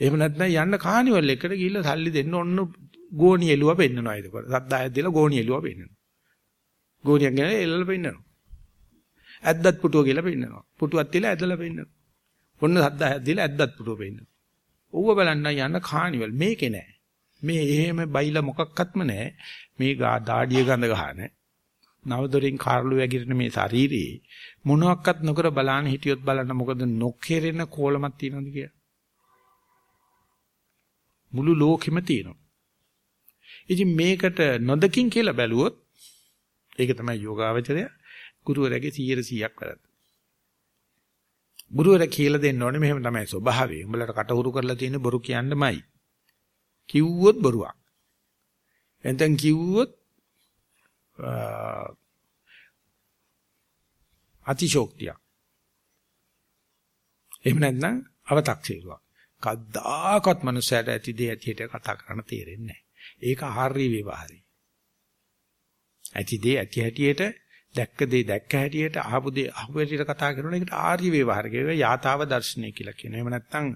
එහෙම නැත්නම් යන්න කානිවල් එකට ගිහිල්ලා සල්ලි දෙන්න ඕන ගෝණි එළුව පෙන්නනවා ඒක. සද්දායක් දීලා ගෝණි එළුව පෙන්නනවා. ගෝණියක් ගෙන එල්ලලා පෙන්නනවා. ඇද්දත් පුටුව කියලා පෙන්නනවා. පුටුවක් තියලා ඇදලා පෙන්නනවා. ඔන්න සද්දායක් දීලා ඇද්දත් පුටුව පෙන්නනවා. ඌව බලන්න යන්න කානිවල් මේකේ නෑ. මේ එහෙම බයිලා මොකක්වත්ම නෑ. මේ දාඩිය ගඳ ගහන නවදොරින් කාර්ලු වැගිරෙන මේ ශරීරේ මොනවත් නොකර බලන්න හිටියොත් බලන්න මොකද නොකෙරෙන කෝලමක් තියෙනවද කියලා. මුළු ලෝකෙම තියෙනවා. ඉතින් මේකට නොදකින් කියලා බැලුවොත් ඒක තමයි යෝගාවචරය ගුරුවරයාගේ 100%ක් වැරද්ද. ගුරුවරයා කියලා දෙන්න ඕනේ මෙහෙම තමයි ස්වභාවය. උඹලට කටහුරු කරලා තියෙන බොරු කියන්නමයි. කිව්වොත් බොරුවක්. එතෙන් කිව්වොත් අතිශෝක්තියක්. එහෙම නැත්නම් අව탁සීරුවක්. කද්දාකත් මනුස්සයට ඇති දේ ඇතියට කතා කරන්න තේරෙන්නේ නැහැ. ඒක ආර්ය විවහාරي. ඇති දේ ඇති හැටියට දැක්ක දේ දැක්ක හැටියට අහපු දේ අහපු හැටියට කතා කරන එකට ආර්ය විවහාරය කියනවා. යථාව දර්ශනය කියලා කියනවා. එහෙම නැත්නම්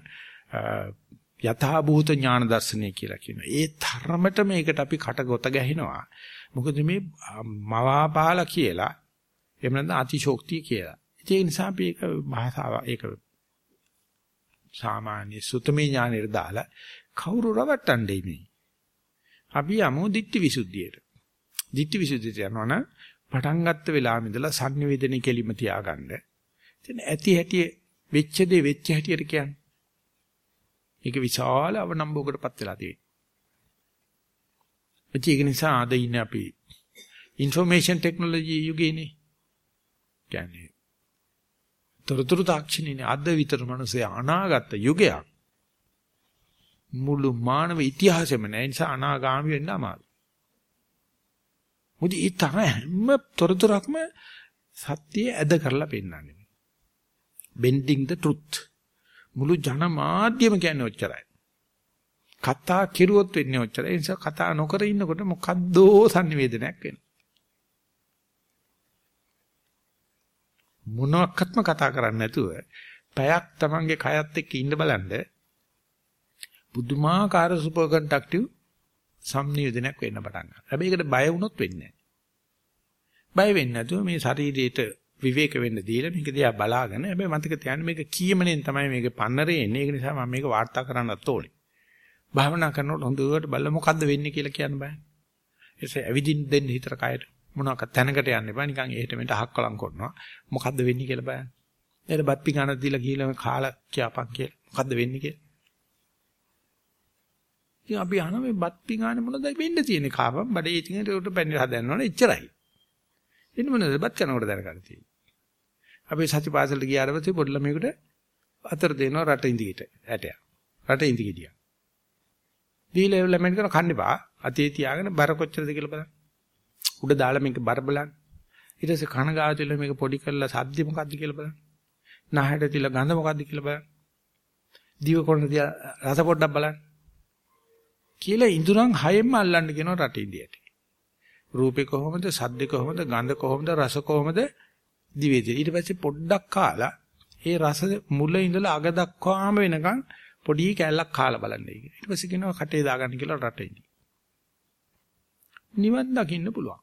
යථා භූත ඥාන දර්ශනය කියලා කියනවා. ඒ තරමට මේකට අපි කටගොත ගැහිනවා. මොකද මේ මවාපාලා කියලා එහෙම නැත්නම් අතිශෝක්තිය කියලා. ඒ නිසා අපි ඒක භාෂාව ඒක සාමාන්‍ය සුතමේ ඥානෙට දාලා කවුරු රවට්ටන්නේ මේ? අපි යමු ditthi visuddhiyට. ditthi visuddhiyට යනවා නම් පටන් ගත්ත වෙලාවෙ ඉඳලා සංනිවේදනය කෙලිම තියාගන්න. ඉතින් ඇති හැටි වෙච්ච දේ වෙච්ච හැටියට කියන්නේ. ඒක විශාල අවනම්බෝකටපත් වෙලා තියෙනවා. ඒක නිසා අද ඉන්නේ අපි ইনফরমේෂන් ටෙක්නොලොජි යුගයේනේ. කියන්නේ තොරතුරු තාක්ෂණයේ අද විතර මිනිස්සේ අනාගත යුගයක්. මුළු මානව ඉතිහාසෙම නැහැ. නිසා අනාගාමී වෙන්න අමාරුයි. මොදි ඒ තරම් හැම තොරතුරක්ම සත්‍යය ඇද කරලා පෙන්නන්නේ. bending the truth. මුළු ජනමාධ්‍යම කියන්නේ ඔච්චරයි. කතා කිරුවොත් වෙන්නේ ඔච්චරයි. ඒ නිසා කතා නොකර ඉන්නකොට මොකද්දෝ sannivedanayak වෙනවා. මොනක්වත්ම කතා කරන්නේ නැතුව පැයක් Tamange කයත් එක්ක ඉන්න බලන්න බුදුමාකාර සුපර් කන්ඩක්ටිව් සම්නියෝජනයක් වෙන්න පටන් ගන්නවා. හැබැයි ඒකට බය වුණොත් වෙන්නේ නැහැ. බය වෙන්නේ නැතුව මේ ශරීරයට විවේක වෙන්න දීලා මේක දිහා බලාගෙන හැබැයි මතක තියාගන්න මේක කීමනෙන් තමයි මේක පන්නරේ එන්නේ. ඒක නිසා මම මේක වාර්තා කරන්නත් ඕනේ. භාවනා කරනකොට හොඳට බලලා මොකද්ද වෙන්නේ කියලා කියන්න බෑ. එසේ ඇවිදින් දෙන්න හිතර කයට මොනවාක තැනකට යන්න එපා. නිකන් එහෙට මෙට අහක්කලම් කරනවා. මොකද්ද වෙන්නේ කියලා බලන්න. එළ බත් පිඟාන දීලා ගිහලා කාලා කියපන් කියලා. මොකද්ද වෙන්නේ කියලා. ඉතින් අපි අහන මේ බත් පිඟාන මොනවද වෙන්න තියෙන්නේ කාපම් බඩේ ඉතින් ඒකට පැන්නේ හදන්නවනේ එච්චරයි. ඉන්න මොනවද බත් කනකොට දැනගන්න තියෙන්නේ. අපි සතිපාසලට ගියාට පස්සේ පොඩි ළමයෙකුට අතර දෙනවා රට ඉඳිට ඇටයක්. රට ඉඳිගිටියක්. දීලා ළමෙන් කරන කන්නේපා අතේ තියාගෙන බර කොච්චරද කියලා බලන්න. උඩ දාලා මේක බර බලන්න. ඊට පස්සේ කන ගාතුල මේක පොඩි කරලා සද්ද මොකද්ද කියලා බලන්න. නහයට තියලා ගඳ මොකද්ද කියලා බලන්න. දිව කොන තියලා රස පොඩ්ඩක් බලන්න. කියලා ඉඳුරන් හයෙන්ම අල්ලන්න කියනවා රට ඉන්දියට. රූපේ කොහොමද, සද්දේ කොහොමද, ගඳ කොහොමද, රස කොහොමද දිවේදී. ඊට පස්සේ පොඩ්ඩක් කාලා ඒ රස මුල ඉඳලා අග දක්වාම වෙනකන් පොඩි කැල්ලක් කාලා බලන්න ඒක. ඊට පස්සේ කියනවා කටේ දාගන්න කියලා රටේ. නිවන් දකින්න පුළුවන්.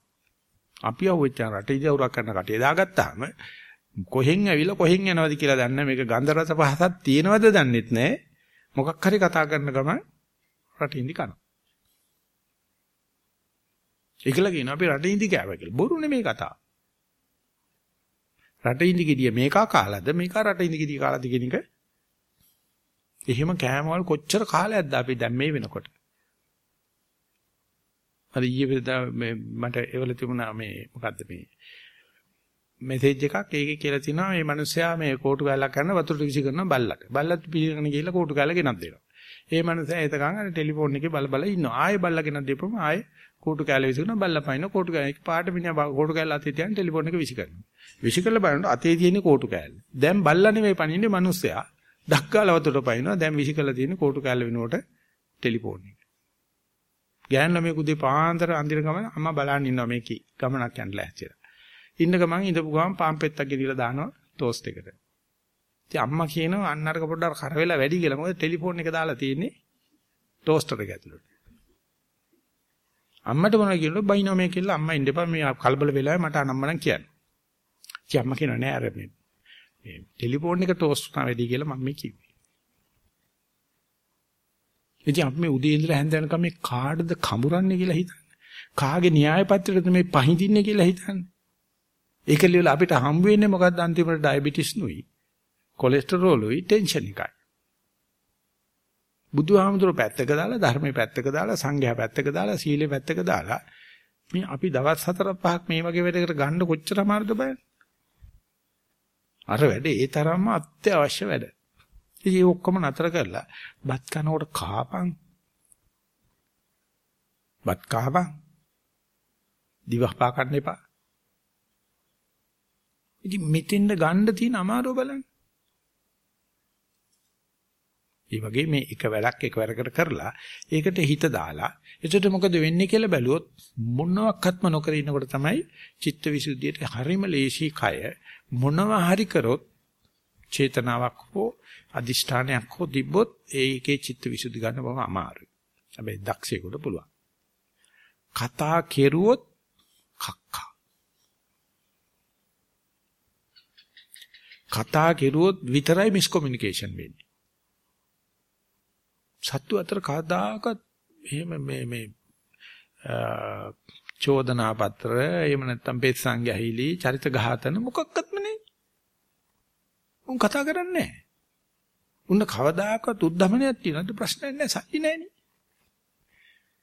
අපි අවුච්ච රටේ දවුරක් කරන කටේ දාගත්තාම කොහෙන් ඇවිල්ලා කොහෙන් යනවද කියලා දන්නේ මේක ගන්ධ රස පහසක් තියෙනවද දන්නෙත් නැහැ. මොකක් හරි කතා කරන ගමන් රටින්දි කනවා. ඒකල කියන අපි රටින්දි කෑවා කියලා. බොරු නෙමේ කතාව. රටින්දි ගෙඩිය මේකා කාලාද මේකා රටින්දි ගෙඩිය කාලාද කියන එක එහෙම කෑමවල කොච්චර කාලයක්ද අපි දැන් මේ වෙනකොට අර ඊයේ වෙනදා මේ මට එවල තිබුණා මේ මොකද්ද මේ මෙසේජ් එකක් ඒකේ කියලා තිනවා මේ මිනිස්සයා මේ කෝටු ගාලක් කරන වතුරට විසි කරන බල්ලට. බල්ලත් පිළිගෙන ගිහිල්ලා කෝටු ගාල ගෙනත් දෙනවා. ඒ මිනිස්සයා එතකන් අර ටෙලිෆෝන් එකේ බල බල ඉන්නවා. ආයෙ බල්ලා ගෙනත් දීපම ආයෙ කෝටු කැල විසි කරන බල්ලා පයින්න කෝටු කැල එක පාට මිනිහා කෝටු කැල අතේ තියන් ටෙලිෆෝන් එක විසි කරනවා. විසි කරලා බලනකොට අතේ තියෙන කෝටු කැල. දැන් බල්ලා නෙමෙයි පනින්නේ මිනිස්සයා. ඩක්කාල වතුරට පයින්නවා. දැන් විසි කරලා තියෙන කෝටු කැල වෙනුවට ටෙලිෆෝන් එක. ගෑන් ළමයි කුදේ පාන්දර අඳින ගමන් අම්මා බලන් ඉන්නවා මේකේ ගමනක් යන්න ලෑස්තිලා. ඉන්න ගමන් ඉඳපු ගමන් පාන් පෙත්තක් ගෙඩිලා දානවා ටෝස්ට් එකට. ඉතින් අම්මා කියනවා අන්න අරක පොඩ්ඩක් කර වෙලා වැඩි කියලා. මොකද ටෙලිෆෝන් එක දාලා තියෙන්නේ ටෝස්ටර් එක ඇතුළට. අම්මට මොනවා කියනොත් බයිනෝ මේ කියලා අම්මා ඉඳපන් මේ කලබල වෙලාවේ මට අනම්මනම් කියන්න. ඉතින් අම්මා කියනවා නෑ අර මේ මේ ටෙලිෆෝන් එක ටෝස්ට් කරන වැඩි කියලා මම මේ කිව්වේ. ඉතින් අපි මේ උදේ ඉඳලා හැන්ද යනකම් මේ කාටද කඹරන්නේ කියලා හිතන්නේ. කාගේ න්‍යාය පත්‍රයටද මේ පහඳින්නේ කියලා හිතන්නේ. ඒක ලියලා අපිට හම්බ වෙන්නේ මොකද්ද අන්තිමට ඩයබටිස් නුයි. කොලෙස්ටරෝල් උයි ටෙන්ෂන් එකයි. බුදුහාමුදුරුවෝ පැත්තක දාලා ධර්මයේ පැත්තක දාලා සංඝයා පැත්තක දාලා සීලේ පැත්තක දාලා මේ අපි දවස් හතර පහක් මේ වගේ වැඩකට ගන්න කොච්චර අමාරුද බලන්න. අර වැඩේ ඒ තරම්ම අත්‍යවශ්‍ය වැඩ. ඉතින් ඒ ඔක්කොම නතර කරලා බත් කනකොට කාපන්. බත් කාපන්. දිවහපා ගන්න එපා. ඉතින් මෙතෙන්ද ගන්න තියෙන අමාරුව බලන්න. ඒ වගේ මේ එක වැඩක් එකවරකට කරලා ඒකට හිත දාලා එතකොට මොකද වෙන්නේ කියලා බැලුවොත් මොනවත්ක්ත්ම නොකර ඉන්නකොට තමයි චිත්තවිසුද්ධියට හරිම ලේසි කය මොනවා හරි කරොත් චේතනාවක් හෝ අදිෂ්ඨානයක් හෝ තිබ්බොත් ඒකේ චිත්තවිසුද්ධි ගන්න බව අමාරුයි. හැබැයි දක්ෂයෙකුට පුළුවන්. කතා කෙරුවොත් කක්කා. කතා කෙරුවොත් විතරයි මිස්කොමියුනිකේෂන් වෙන්නේ. සත්තු අතර කවදාකවත් එහෙම මේ මේ චෝදනා පත්‍ර එහෙම නැත්නම් පෙත් සංග්‍රහීලි චරිත ඝාතන මොකක්වත්ම නෙයි. උන් කතා කරන්නේ නැහැ. උන්න කවදාකවත් උද්ධමනයක් තියෙනවද ප්‍රශ්නයක් නැහැ සල්ලි නැහෙනි.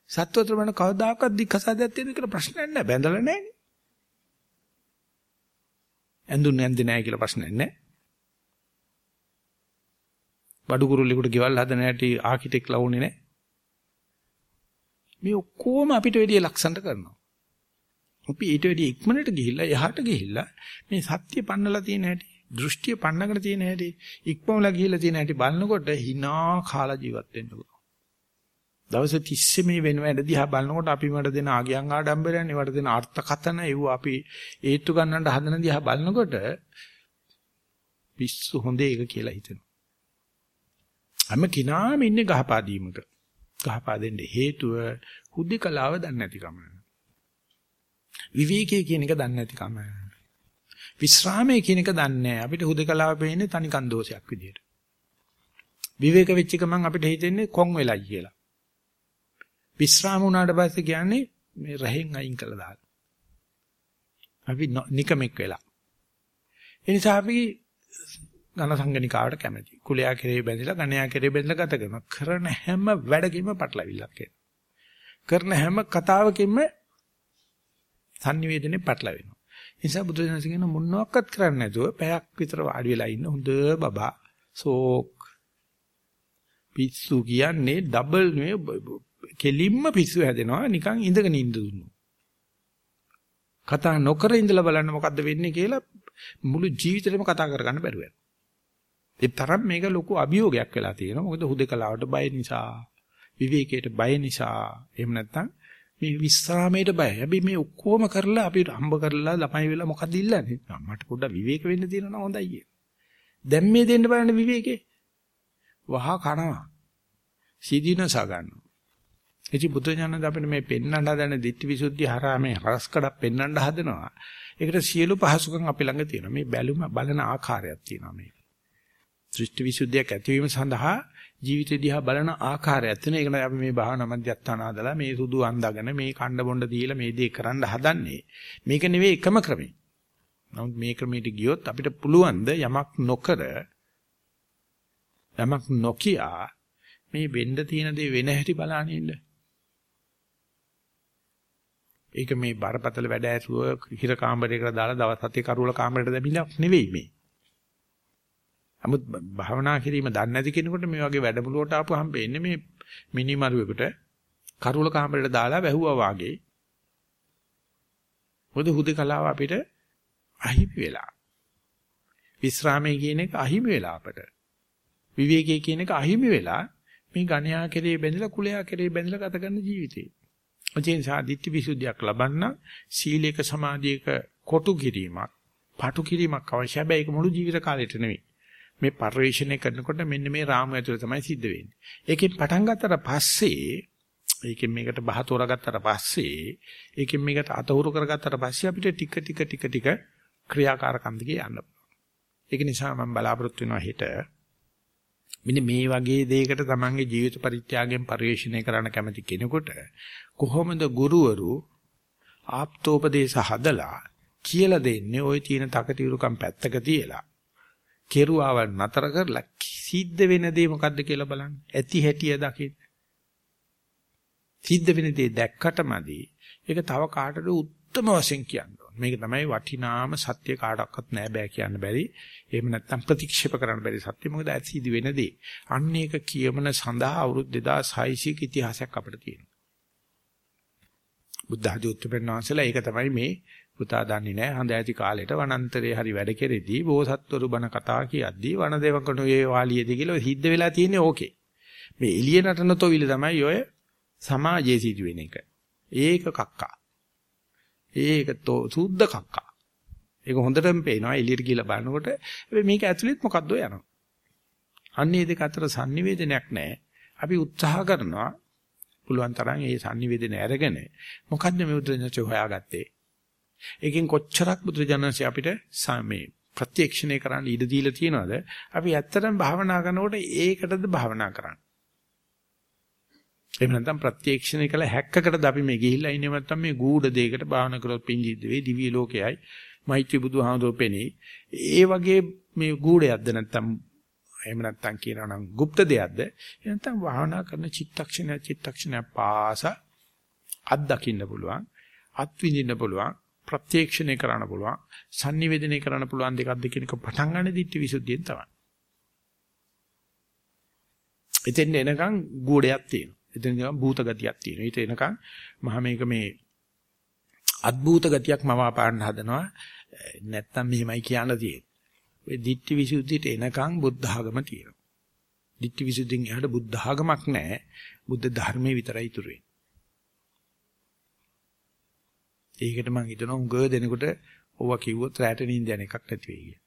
සත්වතර මන කවදාකවත් දික්කසාදයක් තියෙනවද කියලා ප්‍රශ්නයක් නැහැ බැඳලා නැහෙනි. ඇඳුන්නේ නැන්දේ නැහැ කියලා ප්‍රශ්නයක් නැහැ. බඩු කුරුල්ලෙකුට ගෙවල් හදන හැටි ආකිටෙක් ලවුනේ නැහැ. මේ ඔක්කොම අපිට වැඩි ලක්ෂණට කරනවා. අපි ඊට වැඩි ඉක්මනට ගිහිල්ලා එහාට ගිහිල්ලා මේ සත්‍ය පන්නලා තියෙන හැටි, දෘෂ්ටිය පන්නගෙන තියෙන හැටි, ඉක්මවලා ගිහිල්ලා තියෙන හැටි බලනකොට hina කාලා ජීවත් වෙන්න පුළුවන්. දවස් 30 මේ වෙන වැඩ දිහා බලනකොට අපි මට දෙන ආගයන් ආඩම්බරයන් ඒවට දෙන අර්ථකතන ඒව අපි ඒත්තු ගන්නට හදන දිහා බලනකොට පිස්සු හොඳ එක කියලා හිතෙනවා. හැම කිනාම ඉන්නේ ගහපා දීමක. ගහපා දෙන්න හේතුව හුදෙකලාව දන්නේ නැතිකම. විවේකයේ කියන එක දන්නේ නැතිකම. විස්රාමයේ කියන එක දන්නේ නැහැ. අපිට හුදෙකලාව පෙන්නේ තනිකන් දෝෂයක් විදියට. විවේක වෙච්ච ගමන් අපිට හිතෙන්නේ කොන් වෙලයි කියලා. විස්රාම වුණාට පස්සේ කියන්නේ මේ රහෙන් අයින් කළා දාලා. අපි නිකමෙක් වෙලා. ඒ නිසා අපි ඝන සංගණිකාවට කැමති. කුලයා කෙරේ බැඳිලා ඝනයා කෙරේ බැඳලා ගත කරනවා. කරන හැම වැඩකින්ම පටලවිල්ලක් එනවා. කරන හැම කතාවකින්ම sannivedane පටලවෙනවා. ඒ නිසා බුදුදහම කියන මොනවාක්වත් කරන්නේ නැතුව පැයක් විතර වාඩි වෙලා ඉන්න හොඳ බබා සෝක් පිස්සු කියන්නේ ඩබල් නෙවෙයි කෙලින්ම පිස්සු හැදෙනවා නිකන් ඉඳගෙන ඉඳ දුන්නු. කතා නොකර ඉඳලා බලන්න මොකද්ද වෙන්නේ කියලා මුළු ජීවිතේම කතා කරගන්න බැරුව යනවා. ඒ තරම් මේක ලොකු අභියෝගයක් වෙලා තියෙනවා. මොකද හුදකලාවට බය නිසා, විවේකයට බය නිසා, එහෙම නැත්නම් මේ විස්රාමයට බය. හැබැයි මේ ඔක්කොම කරලා අපි හම්බ කරලා ළමයි වෙලා මොකද ඉල්ලන්නේ? මට පොඩ්ඩක් විවේක වෙන්න තියෙනවා හොඳයි කිය. දැන් මේ දෙන්න බලන්න විවේකේ. වහා කනවා. සීදීනසා ගන්නවා. ඉතින් බුදු ඥානද අපිට මේ පෙන්වන්න හදන ditthi visuddhi හරහා මේ හරස්කඩක් පෙන්වන්න හදනවා. ඒකට සියලු පහසුකම් අපි ළඟ තියෙනවා. මේ බැලුම බලන ආකාරයක් තියෙනවා මේ. දෘෂ්ටි විසුද්ධියක් ඇතිවීම සඳහා ජීවිතය දිහා බලන ආකාරයක් තියෙන. ඒකට අපි මේ භාවනා මධ්‍යස්ථාන හදලා මේ සුදු අන්දාගෙන මේ කණ්ඩ බොණ්ඩ දීලා මේ දේ කරන්න හදන්නේ. මේක නෙවෙයි එකම ක්‍රමය. නමුත් මේ ක්‍රමයට ගියොත් අපිට පුළුවන් ද යමක් නොකර යමක් නොකිය මේ වෙන්න තියෙන දේ වෙන හැටි බලන්න ඉන්න. ඒක මේ බරපතල වැඩ ඇසුව හිර කාමරයකට දාලා දවස් හතේ කරුවල කාමරයට දැමිලා නෙවෙයි මේ. නමුත් භාවනා කිරීම දන්නේ නැති කෙනෙකුට මේ වගේ වැඩමුළුවට ආපුවහම වෙන්නේ මේ මිනිමරුවෙකුට කරුවල කාමරයට දාලා වැහුවා වාගේ. මොකද හුදකලාව අපිට අහිමි වෙලා. විස්රාමයේ කියන එක අහිමි වෙලා අපට. විවේකයේ කියන එක අහිමි වෙලා මේ ගණ්‍යා කෙරේ බැඳලා කුලයා කෙරේ බැඳලා ගත කරන ජීවිතේ. ඒ නිසා ditthi visuddhiyak ලබන්න සීලේක සමාධියක කොටු කිරීමක්, පාටු කිරීමක් අවශ්‍යයි. හැබැයි ඒක මුළු ජීවිත කාලෙට නෙවෙයි. මේ පරිශ්‍රණය කරනකොට මෙන්න මේ රාමු ඇතුළේ තමයි සිද්ධ වෙන්නේ. ඒකෙන් පටන් ගත්තට පස්සේ ඒකෙන් මේකට බහ තෝරාගත්තට පස්සේ ඒකෙන් මේකට අතහුරු කරගත්තට පස්සේ අපිට ටික ටික ටික ටික ක්‍රියාකාරකම් දිගේ යන්න ඒක නිසා මම බලාපොරොත්තු වෙනවා හෙට. මෙන්න මේ වගේ දෙයකට තමන්ගේ ජීවිත පරිත්‍යාගයෙන් පරිශ්‍රණය කරන්න කැමති කෙනෙකුට කොහොමද ගුරුවරු ආප්තෝපදේශ හදලා කියලා දෙන්නේ? ওই තියෙන තකතිරුකම් පැත්තක තියලා. කෙරුවාවල් නතර කරලා සිද්ධ වෙන දේ මොකද්ද කියලා බලන්න. ඇති හැටිය දකින්න. සිද්ධ වෙන දේ දැක්කටමදී ඒක තව කාටද උත්තරම වශයෙන් කියන්න මේක තමයි වටිනාම සත්‍ය කාටවත් නෑ බෑ කියන්න බැරි. එහෙම නැත්නම් ප්‍රතික්ෂේප කරන්න බැරි සත්‍ය මොකද ඇති වෙන දේ. අන්න ඒක කියමන සඳහා අවුරුදු 2600ක ඉතිහාසයක් අපිට තියෙනවා. බුද්ධ ආදී උත්තරපෙන් වහන්සේලා ඒක තමයි මේ පුතා දන්නේ නැහැ හඳ ඇති කාලෙට වනාන්තරේ හරි වැඩ කෙරෙදී බෝසත්වරු බණ කතා කියද්දී වනදේවකණු ඒ වාලියේදී කියලා සිද්ධ වෙලා තියෙන්නේ ඕකේ. මේ එළිය නටන තොවිල තමයි ඔය සමාජයේ සිදුවෙන එක. ඒක කක්කා. ඒක සුද්ධ කක්කා. ඒක හොඳටම පේනවා එළියට ගිහලා බලනකොට. හැබැයි මේක ඇතුළෙත් මොකද්ද යනවා. අන්නේ දෙක අතර sannivedanayak නැහැ. අපි උත්සාහ කරනවා පුළුවන් තරම් මේ sannivedana අරගෙන මොකද්ද මේ උද්දේශය හොයාගත්තේ ඒකෙන් කොච්චරක් බුදුජානන්සේ අපිට මේ ප්‍රත්‍යක්ෂණය කරන්න ඉඩ දීලා තියෙනවද? අපි ඇත්තටම භාවනා කරනකොට ඒකටද භාවනා කරන්නේ. එහෙම නැත්නම් ප්‍රත්‍යක්ෂණය කළ හැක්කකටද අපි මේ ගිහිල්ලා ඉන්නේ නැත්නම් මේ ගූඪ දෙයකට භාවනා කරොත් පිංජිද්ද වේ දිව්‍ය ලෝකයයි මෛත්‍රී බුදුහාමුදුරුවෝ පෙනේ. ඒ වගේ මේ ගූඩයක්ද නැත්නම් එහෙම නැත්නම් කියනවා නම් গুপ্ত දෙයක්ද? එහෙම නැත්නම් භාවනා කරන චිත්තක්ෂණ චිත්තක්ෂණ පාස අත් දකින්න පුළුවන්. අත් විඳින්න පුළුවන්. ප්‍රත්‍යක්ෂණය කරන්න පුළුවන්, sannivedanaya කරන්න පුළුවන් දෙකක්ද කියන එක පටන් ගන්න දිට්ඨි විසුද්ධියෙන් තමයි. එතෙන් එනකන් ගුඩයක් තියෙනවා. එතෙන් එනකන් භූත ගතියක් තියෙනවා. ඊට එනකන් මම මේක මේ අද්භූත ගතියක් මම අපාන්න හදනවා. නැත්තම් මෙහෙමයි කියන්න තියෙන්නේ. ඔය දිට්ඨි විසුද්ධියට එනකන් බුද්ධ ආගම තියෙනවා. දිට්ඨි විසුද්ධියෙන් එහාට බුද්ධ ආගමක් නැහැ. බුද්ධ ධර්මයේ විතරයි ඉතුරු වෙන්නේ. ඒකට මම හිතනවා උඟ දෙනකොට ඕවා කිව්වොත් රැට නිින්ද යන එකක් නැති වෙයි කියලා.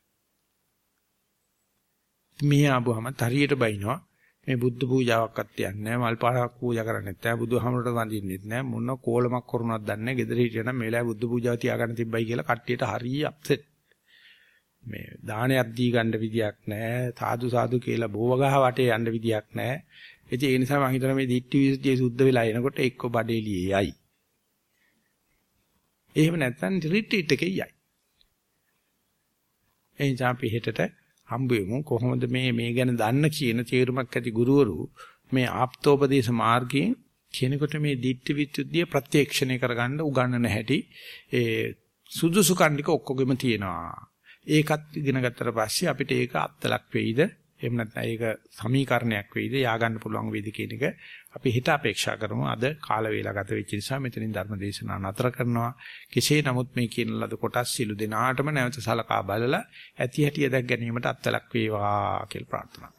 මේ ආවම හරියට බයිනවා. මේ බුද්ධ පූජාවක්වත් තියන්නේ නැහැ මල් පාරක් පූජා කරන්නේ නැහැ බුදුහාමරට වඳින්නෙත් නැහැ. මොන කෝලමක් කරුණාවක් දන්නේ නැහැ ගෙදර හිටියනම් මේ වෙලාවේ බුද්ධ පූජාව තියාගන්න තිබ්බයි කියලා කට්ටියට හරිය අප්සෙට් මේ දානයක් දී ගන්න විදියක් නැහැ සාදු සාදු කියලා බෝව ගහ වටේ යන්න විදියක් නැහැ. ඉතින් ඒ නිසා මම හිතනවා මේ දිට්ඨි විසුද්ධිය සුද්ධ වෙලා එනකොට එක්ක බඩේලියේයි එහෙම නැත්නම් රිට්‍රීට් එකේ යයි. එනිසා අපි හෙටට හම්බ වෙමු කොහොමද මේ මේ ගැන දන්න කියන තේරුමක් ඇති ගුරුවරු මේ ආප්තෝපදේශ මාර්ගයෙන් කෙනෙකුට මේ ditthi vichuddhiya ප්‍රත්‍යක්ෂණය කරගන්න උගන්වන හැටි ඒ සුදුසු කණ්ඩික ඔක්කොගෙම තියෙනවා. ඒකත් ඉගෙන ගත්තට පස්සේ අපිට ඒක අත්ලක් වෙයිද එහෙම නැත්නම් ඒක සමීකරණයක් වෙයිද යා ගන්න පුළුවන් වේද කියන එක අපි හිත අපේක්ෂා කරමු. අද කාල වේලා ගත වෙච්ච නිසා මෙතනින් ධර්ම දේශනාව නතර කරනවා. කෙසේ නමුත් මේ කියන ලද කොටස් සිළු දෙනාටම නැවත සලකා බලලා ඇති හැටි දැක් ගැනීමට අත්ලක් වේවා කියලා ප්‍රාර්ථනා